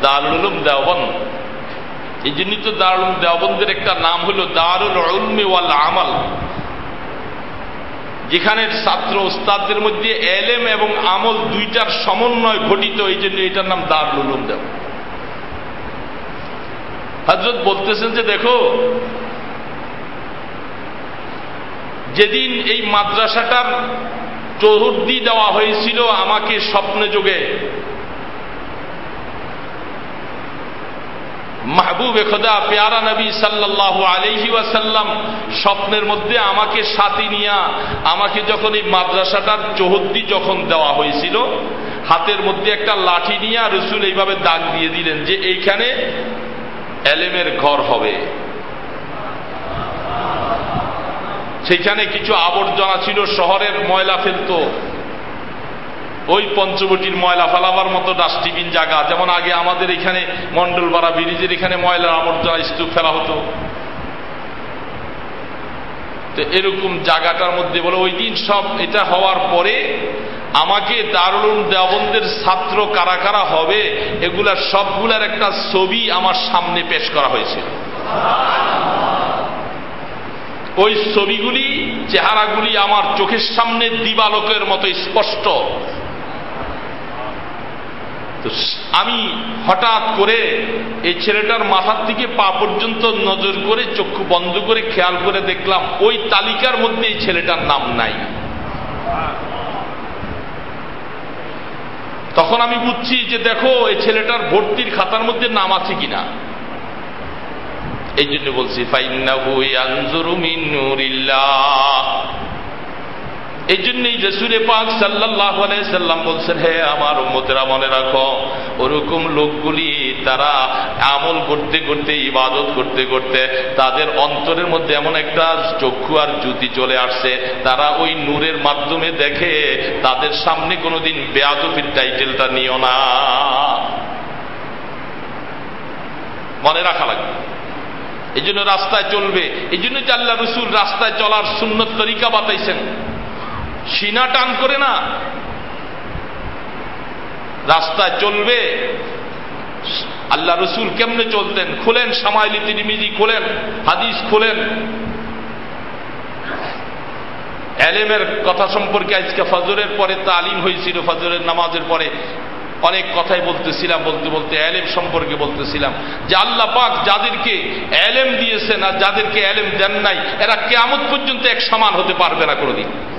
দারুল উলুম দেওয়ান এই জন্যই তো দারুল দেওবন্দের একটা নাম হলো দারুল উলমে ওয়াল আমাল। যেখানে ছাত্র ওস্তাদদের মধ্যে এলেম এবং আমল দুইটার সমন্বয় ঘটিত, এই জন্য এটার নাম দারুল উলুম দেওয়া হজরত বলতেছেন যে, দেখো, যেদিন এই মাদ্রাসাটার চৌহদ্দি দেওয়া হয়েছিল আমাকে স্বপ্নে যোগে মাহবুবে খোদা, পেয়ারা নবী সাল্লাহ আলহি ওয়াসাল্লাম স্বপ্নের মধ্যে আমাকে সাথে নিয়া, আমাকে যখন এই মাদ্রাসাটার চৌহদ্দি যখন দেওয়া হয়েছিল, হাতের মধ্যে একটা লাঠি নিয়ে রসুল এইভাবে দাগ দিয়ে দিলেন যে, এইখানে এলেমের ঘর হবে। সেইখানে কিছু আবর্জনা ছিল, শহরের ময়লা ফেলত। ওই পঞ্চবটির ময়লা ফেলাবার মতো ডাস্টবিন জায়গা। যেমন আগে আমাদের এখানে মন্ডলপাড়া ব্রিজের এখানে ময়লার আবর্জনা স্তূপ ফেলা হতো। তো এরকম জায়গাটার মধ্যে বলে, ওই দিন সব এটা হওয়ার পরে আমাকে দারুল দেওবন্দের ছাত্র কারা কারা হবে এগুলার সবগুলার একটা ছবি আমার সামনে পেশ করা হয়েছিল ওই ছবিগুলি, চেহারাগুলি আমার চোখের সামনে দিবালকের মতো স্পষ্ট। আমি হঠাৎ করে এই ছেলেটার মাথার দিকে পা পর্যন্ত নজর করে, চক্ষু বন্ধ করে খেয়াল করে দেখলাম, ওই তালিকার মধ্যে এই ছেলেটার নাম নাই। তখন আমি বুঝছি যে দেখো, এই ছেলেটার ভর্তির খাতার মধ্যে নাম আছে কিনা। এই জন্য বলছি এই জন্যই রসুরে পাক সাল্লাহ সাল্লাম বলছেন, হে আমার উম্মতেরা, মনে রাখো, ওরকম লোকগুলি তারা আমল করতে করতে, ইবাদত করতে করতে তাদের অন্তরের মধ্যে এমন একটা চক্ষু আর জুতি চলে আসছে। তারা ওই নূরের মাধ্যমে দেখে তাদের সামনে কোনোদিন বেয়াদফির টাইটেলটা নিও না। মনে রাখা লাগবে। এই জন্য রাস্তায় চলবে। এই জন্য আল্লাহ রসুল রাস্তায় চলার সুন্নত তরিকা বাতাইছেন। সিনা টান করে না। রাস্তায় চলবে। আল্লাহ রসুল কেমনে চলতেন? খুলেন সামাইলি তিরিমিজি, খোলেন হাদিস, খোলেন। এলেমের কথা সম্পর্কে আজকে ফজরের পরে তালিম হয়েছিল, ফজরের নামাজের পরে। অনেক কথাই বলতেছিলাম, বলতে বলতে এলেম সম্পর্কে বলতেছিলাম। যে আল্লাহ পাক যাদেরকে এলেম দিয়েছেন আর যাদেরকে এলেম দেন নাই, এরা কেমন পর্যন্ত এক সমান হতে পারবে না কোনোদিন।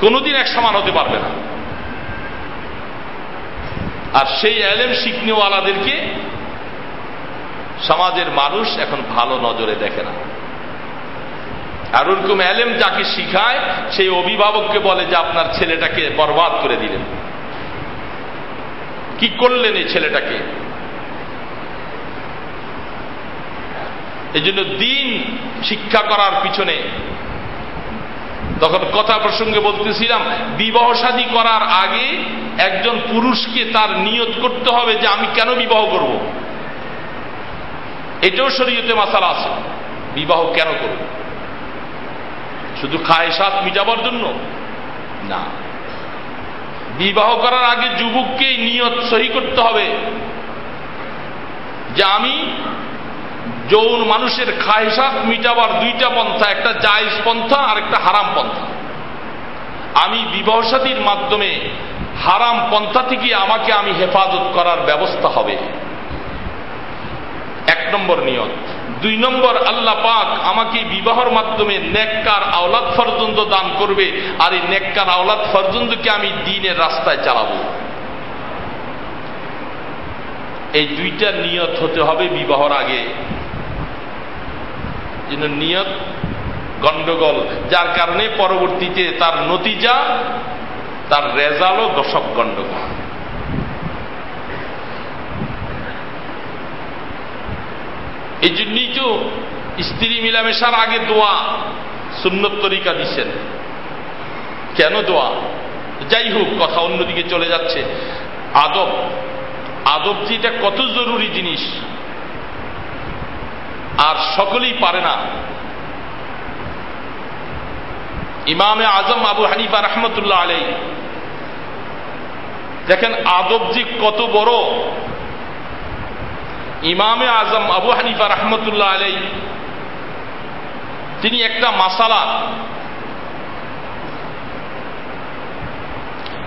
কোনোদিন এক সমান হতে পারবে না। আর সেই এলেম শিখনেওয়ালাদেরকে সমাজের মানুষ এখন ভালো নজরে দেখে না। আর ওরকম এলেম যাকে শিখায়, সেই অভিভাবককে বলে যে আপনার ছেলেটাকে বরবাদ করে দিলেন। কি করলেন এই ছেলেটাকে? এই জন্য দিন শিক্ষা করার পিছনে তখন কথা প্রসঙ্গে বলতেছিলাম, বিবাহ শাদী করার আগে একজন পুরুষকে তার নিয়ত করতে হবে যে আমি কেন বিবাহ করব। এটাও শরীয়তে মাসালা আছে, বিবাহ কেন করব? শুধু খায় খায়সাত মিটাবার জন্য? না। বিবাহ করার আগে যুবককে নিয়ত সহি করতে হবে যে আমি যৌন মানুষের খায়সাত মিটাবার দুইটা পন্থা, একটা জায়জ পন্থা আর একটা হারাম পন্থা। আমি বিবাহ সাথীর মাধ্যমে হারাম পন্থা থেকে আমাকে আমি হেফাজত করার ব্যবস্থা হবে। এক নম্বর নিয়ত। দুই নম্বর, আল্লাহ পাক আমাকে বিবাহর মাধ্যমে নেককার আওলাদ পর্যন্ত দান করবে আর এই নেককার আওলাদ পর্যন্তকে আমি দিনের রাস্তায় চালাবো। এই দুইটা নিয়ত হতে হবে বিবাহর আগে। যেন নিয়ত গন্ডগোল যার কারণে পরবর্তীতে তার নতিজা, তার রেজালও দশক গন্ডগোল এই জন্যই তো স্ত্রী মিলামেশার আগে দোয়া সুন্নত তরিকা দিচ্ছেন। কেন দোয়া? যাই হোক, কথা অন্যদিকে চলে যাচ্ছে। আদব। আদব যেটা কত জরুরি জিনিস। আর সকলেই পারে না। ইমামে আজম আবু হানিফা রহমতুল্লাহ আলাই দেখেন আদব যে কত বড়। ইমামে আজম আবু হানিফা রহমতুল্লাহ আলাই তিনি একটা মাসালা।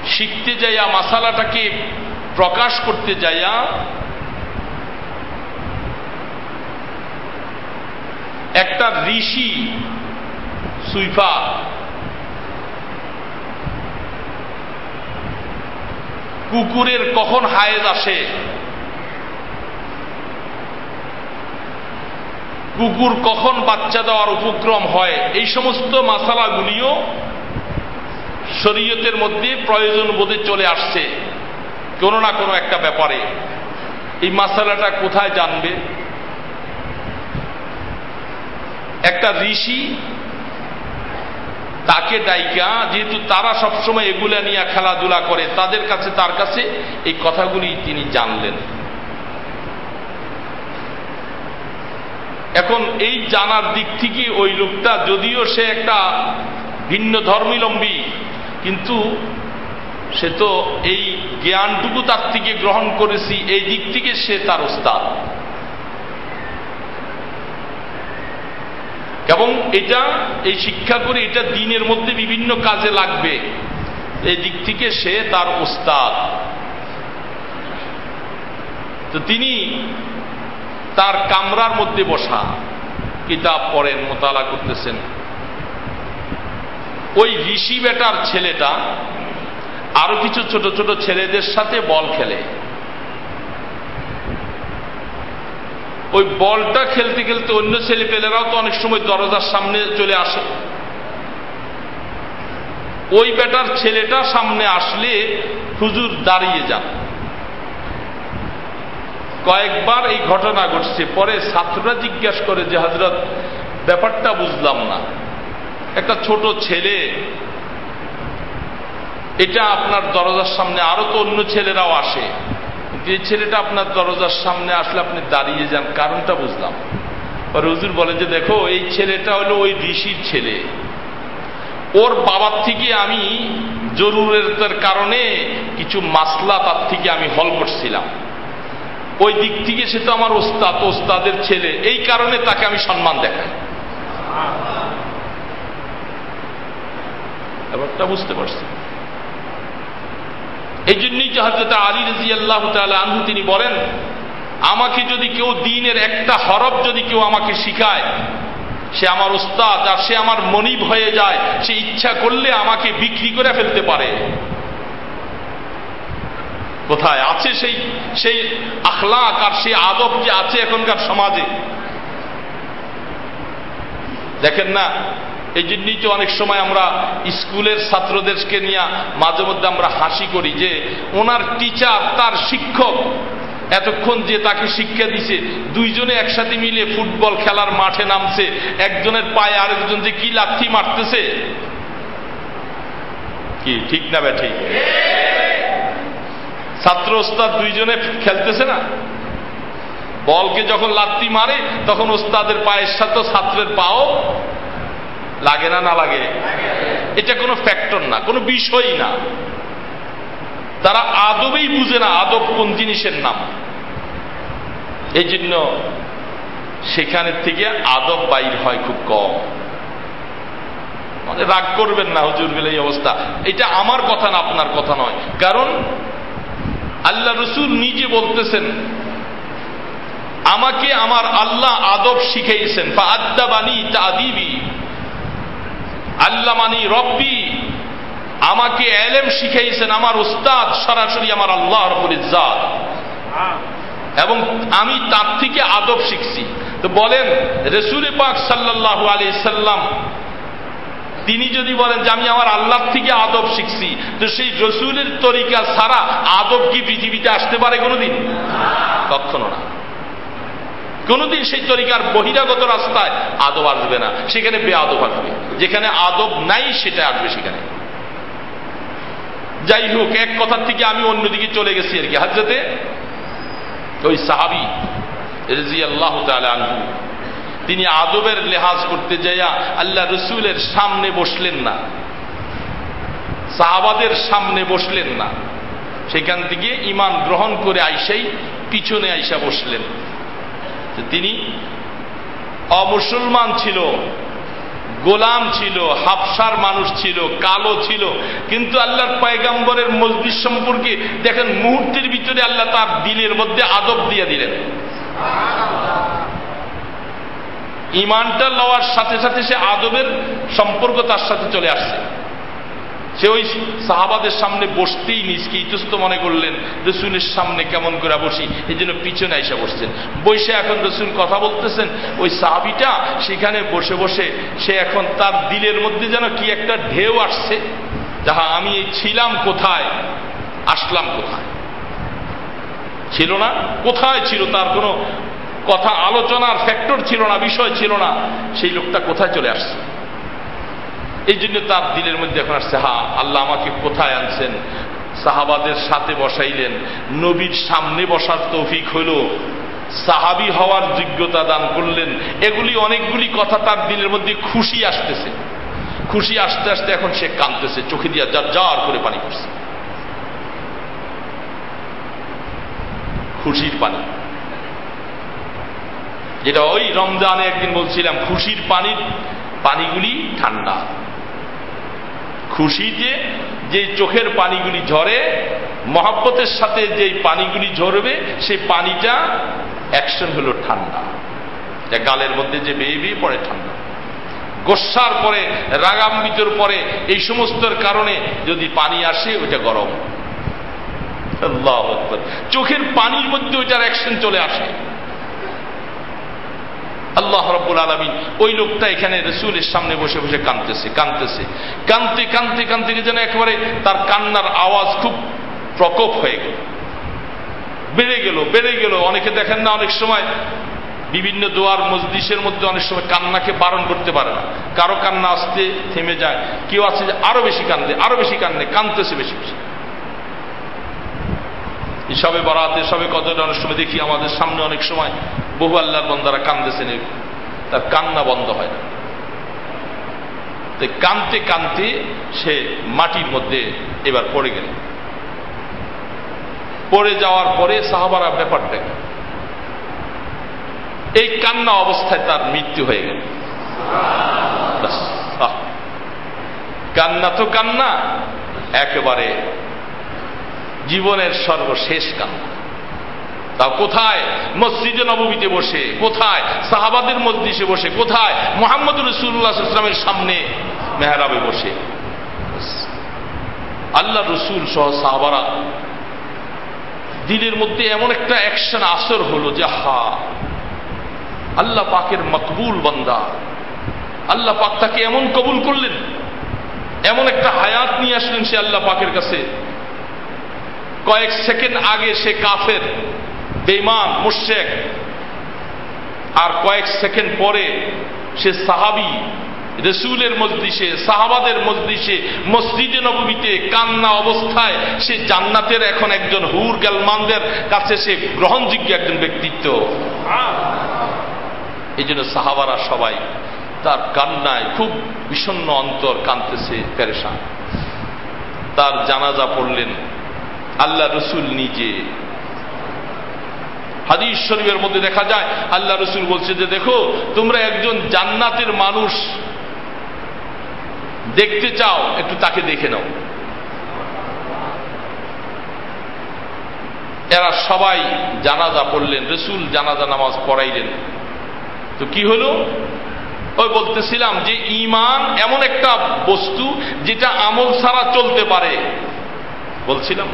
শিখতে যাইয়া মাসালাটাকে প্রকাশ করতে যাইয়া একটা ঋষি সুইফা। কুকুরের কখন হায়েজ আসে? কুকুর কখন বাচ্চা দেওয়ার উপক্রম হয়? এই সমস্ত মাসালাগুলিও শরীয়তের মধ্যে প্রয়োজন বোধে চলে আসছে। কোনো না কোনো একটা ব্যাপারে। এই মাসালাটা কোথায় জানবে? একটা ঋষি তাকে ডাইকা, যেহেতু তারা সবসময় এগুলা নিয়ে খেলাধুলা করে, তাদের কাছে, তার কাছে এই কথাগুলি তিনি জানলেন। এখন এই জানার দিক থেকে ওই লোকটা, যদিও সে একটা ভিন্ন ধর্মীলম্বী, কিন্তু সে তো এই জ্ঞানটুকু তার থেকে গ্রহণ করেছি, এই দিক থেকে সে তার ওস্তাদ। এবং এটা, এই শিক্ষা করে এটা দিনের মধ্যে বিভিন্ন কাজে লাগবে। এই দিক থেকে সে তার ওস্তাদ। তো তিনি তার কামরার মধ্যে বসা, কিতাব পড়েন, মোতালা করতেছেন। ওই ঋষি বেটার ছেলেটা আরও কিছু ছোট ছোট ছেলেদের সাথে বল খেলে। ওই বলটা খেলতে খেলতে অন্য ছেলে পেলেরাও তো অনেক সময় দরজার সামনে চলে আসে। ওই বেটার ছেলেটা সামনে আসলে হুজুর দাঁড়িয়ে যান। কয়েকবার এই ঘটনা ঘটছে। পরে ছাত্ররা জিজ্ঞাসা করে যে হজরত ব্যাপারটা বুঝলাম না। একটা ছোট ছেলে, এটা আপনার দরজার সামনে আরও তো অন্য ছেলেরাও আসে। যে ছেলেটা আপনার দরজার সামনে আসলে আপনি দাঁড়িয়ে যান, কারণটা বুঝলাম। পরে হুজুর বলেন যে, দেখো, এই ছেলেটা হলো ওই ঋষির ছেলে। ওর বাবার থেকে আমি জরুরের কারণে কিছু মাসলা তার থেকে আমি হল করছিলাম। ওই দিক থেকে সে তো আমার ওস্তাদ, ওস্তাদের ছেলে। এই কারণে তাকে আমি সম্মান দেখাই। ব্যাপারটা বুঝতে পারছি এই জন্যই যে হজরত আলী রাজি আল্লাহ আনহু তিনি বলেন, আমাকে যদি কেউ দিনের একটা হরফ যদি কেউ আমাকে শিখায়, সে আমার ওস্তাদ আর সে আমার মনিব হয়ে যায়, সে ইচ্ছা করলে আমাকে বিক্রি করে ফেলতে পারে। কোথায়? আছে সেই সেই আখলাক আর সেই আদব যে আছে এখনকার সমাজে। দেখেন না এই জন্যই তো অনেক সময় আমরা স্কুলের ছাত্রদেরকে নিয়ে মাঝে মধ্যে আমরা হাসি করি যে ওনার টিচার, তার শিক্ষক এতক্ষণ যে তাকে শিক্ষা দিছে, দুইজনে একসাথে মিলে ফুটবল খেলার মাঠে নামছে, একজনের পায়ে আরেকজন যে কি লাথি মারতেছে। কি, ঠিক না বে, ঠিক? ছাত্র ওস্তাদ দুইজনে খেলতেছে না? বলকে যখন লাত্তি মারে, তখন ওস্তাদের পায়ের সাথে ছাত্রের পাও লাগে না না লাগে? এটা কোনো ফ্যাক্টর না, কোনো বিষয়ই না। তারা আদবেই বুঝে না আদব কোন জিনিসের নাম। এই জন্য সেখানের থেকে আদব বাইর হয় খুব কম। মানে রাগ করবেন না হুজুর বেলে এই অবস্থা। এটা আমার কথা না আপনার কথা নয়। কারণ আল্লাহ রসুল নিজে বলতেছেন, আমাকে আমার আল্লাহ আদব শিখাইছেন। আদাবানি তাদিবি আল্লাহ মানি রব্বি, আমাকে এলেম শিখাইছেন আমার উস্তাদ সরাসরি আমার আল্লাহ রবুল ইজাদ এবং আমি তার থেকে আদব শিখছি। তো বলেন, রসুল পাক সাল্লাহ আলি সাল্লাম, তিনি যদি বলেন যে আমি আমার আল্লাহর থেকে আদব শিখছি, তো সেই রসুলের তরিকা ছাড়া আদব কি পৃথিবীতে আসতে পারে কোনোদিন? কখনো না। কোনোদিন সেই তরিকার বহিরাগত রাস্তায় আদব আসবে না। সেখানে বে আদব আসবে। যেখানে আদব নাই, সেটা আসবে সেখানে। যাই হোক, এক কথার থেকে আমি অন্যদিকে চলে গেছি আর কি। হাজরতে ওই সাহাবি রেজি আল্লাহ আনহু, তিনি আদবের লেহাজ করতে যাইয়া আল্লাহ রসুলের সামনে বসলেন না। সাহাবাদের সামনে বসলেন না। সেখান থেকে ইমান গ্রহণ করে আইসাই পিছনে আইসা বসলেন। তিনি অমুসলমান ছিল, গোলাম ছিল, হাফসার মানুষ ছিল, কালো ছিল। কিন্তু আল্লাহর পয়গাম্বরের মসজিদ সম্পর্কে দেখেন, মুহূর্তের ভিতরে আল্লাহ তার দিলের মধ্যে আদব দিয়ে দিলেন। ইমানটা লওয়ার সাথে সাথে সে আদবের সম্পর্ক তার সাথে চলে আসছে। সে ওই সাহাবাদের সামনে বসতেই নিজকে ইতস্ত মনে করলেন, রসুলের সামনে কেমন করে বসি? এই জন্য পিছনে এসে বসছেন। বসে এখন রসুল কথা বলতেছেন, ওই সাহাবিটা সেখানে বসে বসে সে এখন তার দিলের মধ্যে যেন কি একটা ঢেউ আসছে। যাহা আমি ছিলাম কোথায়, আসলাম কোথায়? ছিল না? কোথায় ছিল? তার কোনো কথা আলোচনার ফ্যাক্টর ছিল না, বিষয় ছিল না। সেই লোকটা কোথায় চলে আসছে? এই জন্য তার দিলের মধ্যে এখন আসছে হা আল্লাহ আমাকে কোথায় আনছেন? সাহাবাদের সাথে বসাইলেন। নবীর সামনে বসার তৌফিক হইল। সাহাবি হওয়ার যোগ্যতা দান করলেন। এগুলি অনেকগুলি কথা তার দিলের মধ্যে খুশি আসতেছে। খুশি আসতে আসতে এখন সে কাঁদতেছে, চোখে দিয়া যার যার করে পানি পড়ছে। খুশির পানি। যেটা ওই রমজানে একদিন বলছিলাম, খুশির পানির, পানিগুলি ঠান্ডা। খুশিতে যে চোখের পানিগুলি ঝরে, মহাব্বতের সাথে যে পানিগুলি ঝরবে, সেই পানিটা অ্যাকশন হলো ঠান্ডা। যা গালের মধ্যে যে বেয়ে বেয়ে পড়ে ঠান্ডা। গোসার পরে রাগাম্বিতর পরে, এই সমস্তর কারণে যদি পানি আসে, ওইটা গরম। চোখের পানির মধ্যে ওইটার অ্যাকশন চলে আসে। আল্লাহ রব্বুল আলমিন ওই লোকটা এখানে রসুলের সামনে বসে বসে কাঁদতেছে কাঁদতেছে। কাঁদতে কাঁদতে কাঁদতে যেন একেবারে তার কান্নার আওয়াজ খুব প্রকোপ হয়ে গেল। বেড়ে গেল বেড়ে গেল। অনেকে দেখেন না, অনেক সময় বিভিন্ন দোয়ার মসজিষের মধ্যে অনেক সময় কান্নাকে বারণ করতে পারে না। কারও কান্না আসতে থেমে যায়। কেউ আছে যে আরও বেশি কান্দে, আরও বেশি কান্দে কান্দতেছে বেশি বেশি। সবে বরাতে সবে কতটা অনেক সময় দেখি আমাদের সামনে অনেক সময় বহু আল্লাহর বন্দারা কান্দেছেন তার কান্না বন্ধ হয় না। কানতে কানতে সে মাটির মধ্যে এবার পড়ে গেল। পড়ে যাওয়ার পরে সাহাবারা ব্যাপার দেখে। এই কান্না অবস্থায় তার মৃত্যু হয়ে গেল। কান্না তো কান্না, একেবারে জীবনের সর্বশেষ কান্না। তাও কোথায়? মসজিদে নবমীতে বসে। কোথায়? সাহাবাদের মসজিদে বসে। কোথায়? মোহাম্মদ রসুল্লাহ ইসলামের সামনে মেহরাবে বসে। আল্লাহ রসুল সহ সাহাবারা দিনের মধ্যে এমন একটা অ্যাকশন আসর হলো যে হা আল্লাহ পাকের মকবুল বান্দা। আল্লাহ পাক তাকে এমন কবুল করলেন। এমন একটা হায়াত নিয়ে আসলেন সে আল্লাহ পাকের কাছে। কয়েক সেকেন্ড আগে সে কাফের বেমান মোশেক আর কয়েক সেকেন্ড পরে সে সাহাবি রসুলের মসজিষে সাহাবাদের মসজিষে মসজিদে নবীতে কান্না অবস্থায় সে জান্নাতের এখন একজন হুর গালমানদের কাছে সে গ্রহণযোগ্য একজন ব্যক্তিত্ব। এই জন্য সাহাবারা সবাই তার কান্নায় খুব বিষণ্ন অন্তর কানতেছে পেরেশান। তার জানাজা পড়লেন, আল্লাহ রসুল নিজে হাদিস শরীফের মধ্যে দেখা যায়, আল্লাহ রসুল বলছে যে দেখো, তোমরা একজন জান্নাতের মানুষ। দেখতে চাও, একটু তাকে দেখে নাও। এরা সবাই জানাজা পড়লেন, রসুল জানাজা নামাজ পড়াইলেন। তো কি হলো? ওই বলতেছিলাম যে ইমান এমন একটা বস্তু যেটা আমল ছাড়া চলতে পারে। বলছিলাম।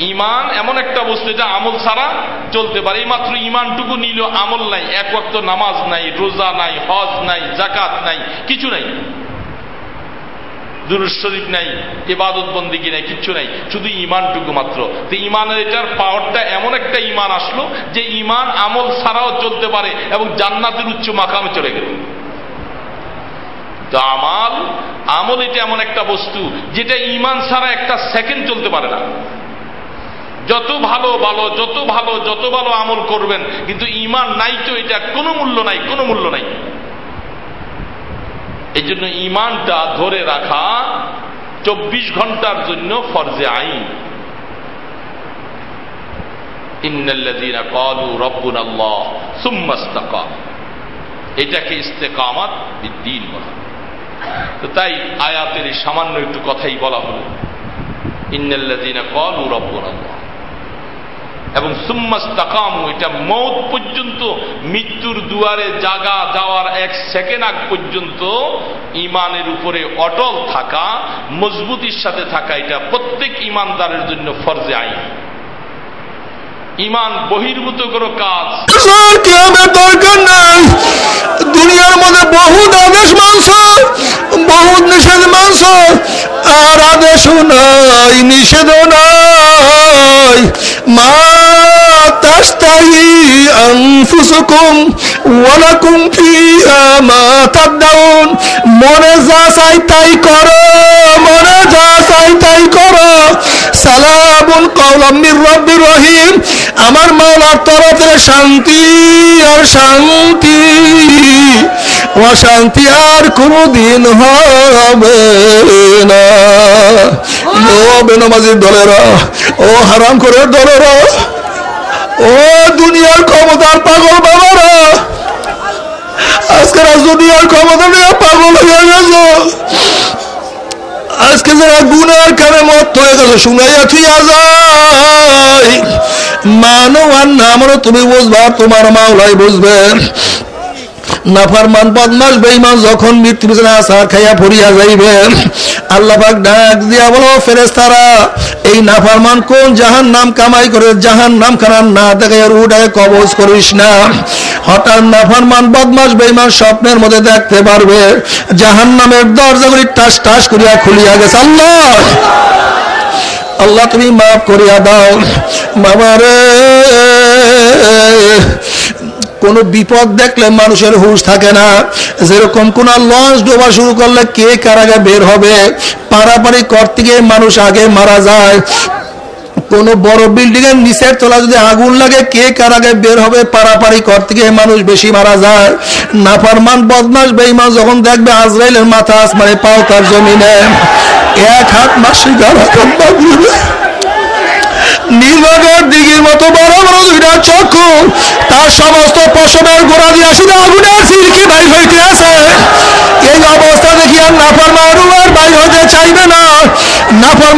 ইমান এমন একটা বস্তু যেটা আমল ছাড়া চলতে পারে। এই মাত্র ইমানটুকু নিল আমল নাই, এক ওয়াক্ত নামাজ নাই, রোজা নাই, হজ নাই জাকাত নাই, কিছু নাই। দুরুজ শরীফ নাই এবাদত বন্দিগি নাই, কিচ্ছু নাই, শুধু ইমানটুকু মাত্র। তো ইমানের এটার পাওয়ারটা এমন একটা ইমান আসলো যে ইমান আমল ছাড়াও চলতে পারে এবং জান্নাতের উচ্চ মাকামে চলে গেল। তো আমাল, আমল এটা এমন একটা বস্তু যেটা ইমান ছাড়া একটা সেকেন্ড চলতে পারে না। যত ভালো ভালো, যত ভালো যত ভালো আমল করবেন, কিন্তু ইমান নাই তো এটা কোনো মূল্য নাই, কোনো মূল্য নাই। এই জন্য ইমানটা ধরে রাখা চব্বিশ ঘণ্টার জন্য ফরজে আইন। এটাকে ইস্তেকামাত তো তাই আয়াতের সামান্য একটু কথাই বলা হলো। ইন্নাল্লাযীনা ক্বালু রাব্বুনা আল্লাহ এবং সুম্মাস তাকামু এটা মৌত পর্যন্ত, মৃত্যুর দুয়ারে জাগা যাওয়ার এক সেকেন্ড আগ পর্যন্ত ইমানের উপরে অটল থাকা, মজবুতির সাথে থাকা, এটা প্রত্যেক ইমানদারের জন্য ফরজে আইন। ইমান বহির্ভূত কোনো কাজ। দরকার নাই। দুনিয়ার মধ্যে বহুত আদেশ মানছ বহুত নিষেধ মানছ আর আদেশও নাই নিষেধও নাই। মা তাস্তাহি আনফুসুকুম ওয়ালাকুম ফিহা মা তাদদাউন মনে যা চাই তাই করো মনে যা চাই তাই করো। সালামুন কওলাম মির রব্বির রহিম। আমার মাওলার তরফে শান্তি আর শান্তি। অশান্তি আর কোনদিন হবে না। ও বেনমাজির দলেরা ও হারাম করে দলেরা ও দুনিয়ার ক্ষমতার পাগল বাবারা। আজকে দুনিয়ার ক্ষমতা নিয়ে পাগল হয়ে গেছ। আজকে যারা গুনার কানে মত হয়ে গেছে, শুনাইয়া থুইয়া যায় মানো আর না আমারও তুমি বুঝবা, তোমার মাওলাই বুঝবে নাফারমান বদমাস বেইমান যখন মৃত্যু আসার খাইয়া ফরিয়া যাইবে আল্লাহ ডাক দিয়া বলো ফেরেস্তারা এই নাফারমান কোন জাহান নাম কামাই করে জাহান নাম খানার না দেখে রুডায় কবজ করিস না? হঠাৎ নাফারমান বদমাস বেইমান স্বপ্নের মধ্যে দেখতে পারবে জাহান নামের দরজাগুলি টাস টাস করিয়া খুলিয়া গেছে। আল্লাহ! আল্লাহ, তুমি মাফ করিয়া দাও। বাবারে কোন বিপদ দেখলে মানুষের হুশ থাকে না। যেরকম কোন লঞ্চ ডোবা শুরু করলে কে কার আগে বের হবে? পারাপারি করতে গিয়ে মানুষ আগে মারা যায়। কোন বড় বিল্ডিং এর নিচের তলা যদি আগুন লাগে, কে কার আগে বের হবে? পারাপারি করতে গিয়ে মানুষ বেশি মারা যায়। নাফারমান বদমাস বেইমান যখন দেখবে আজরাইলের মাথা আসমানে পাও তার জমিনে, এক হাত মাসি গাড়া নীলনগর দিঘির মতো বড় বড় দুইটা চক্ষু। তার সমস্ত পশমের গোড়া দিয়া শুধু আগুনের সিরকি বাইর হইতে আছে এই অবস্থা দেখি আর নাফরমান আর বাইর হতে চাইবে না। নাফরমান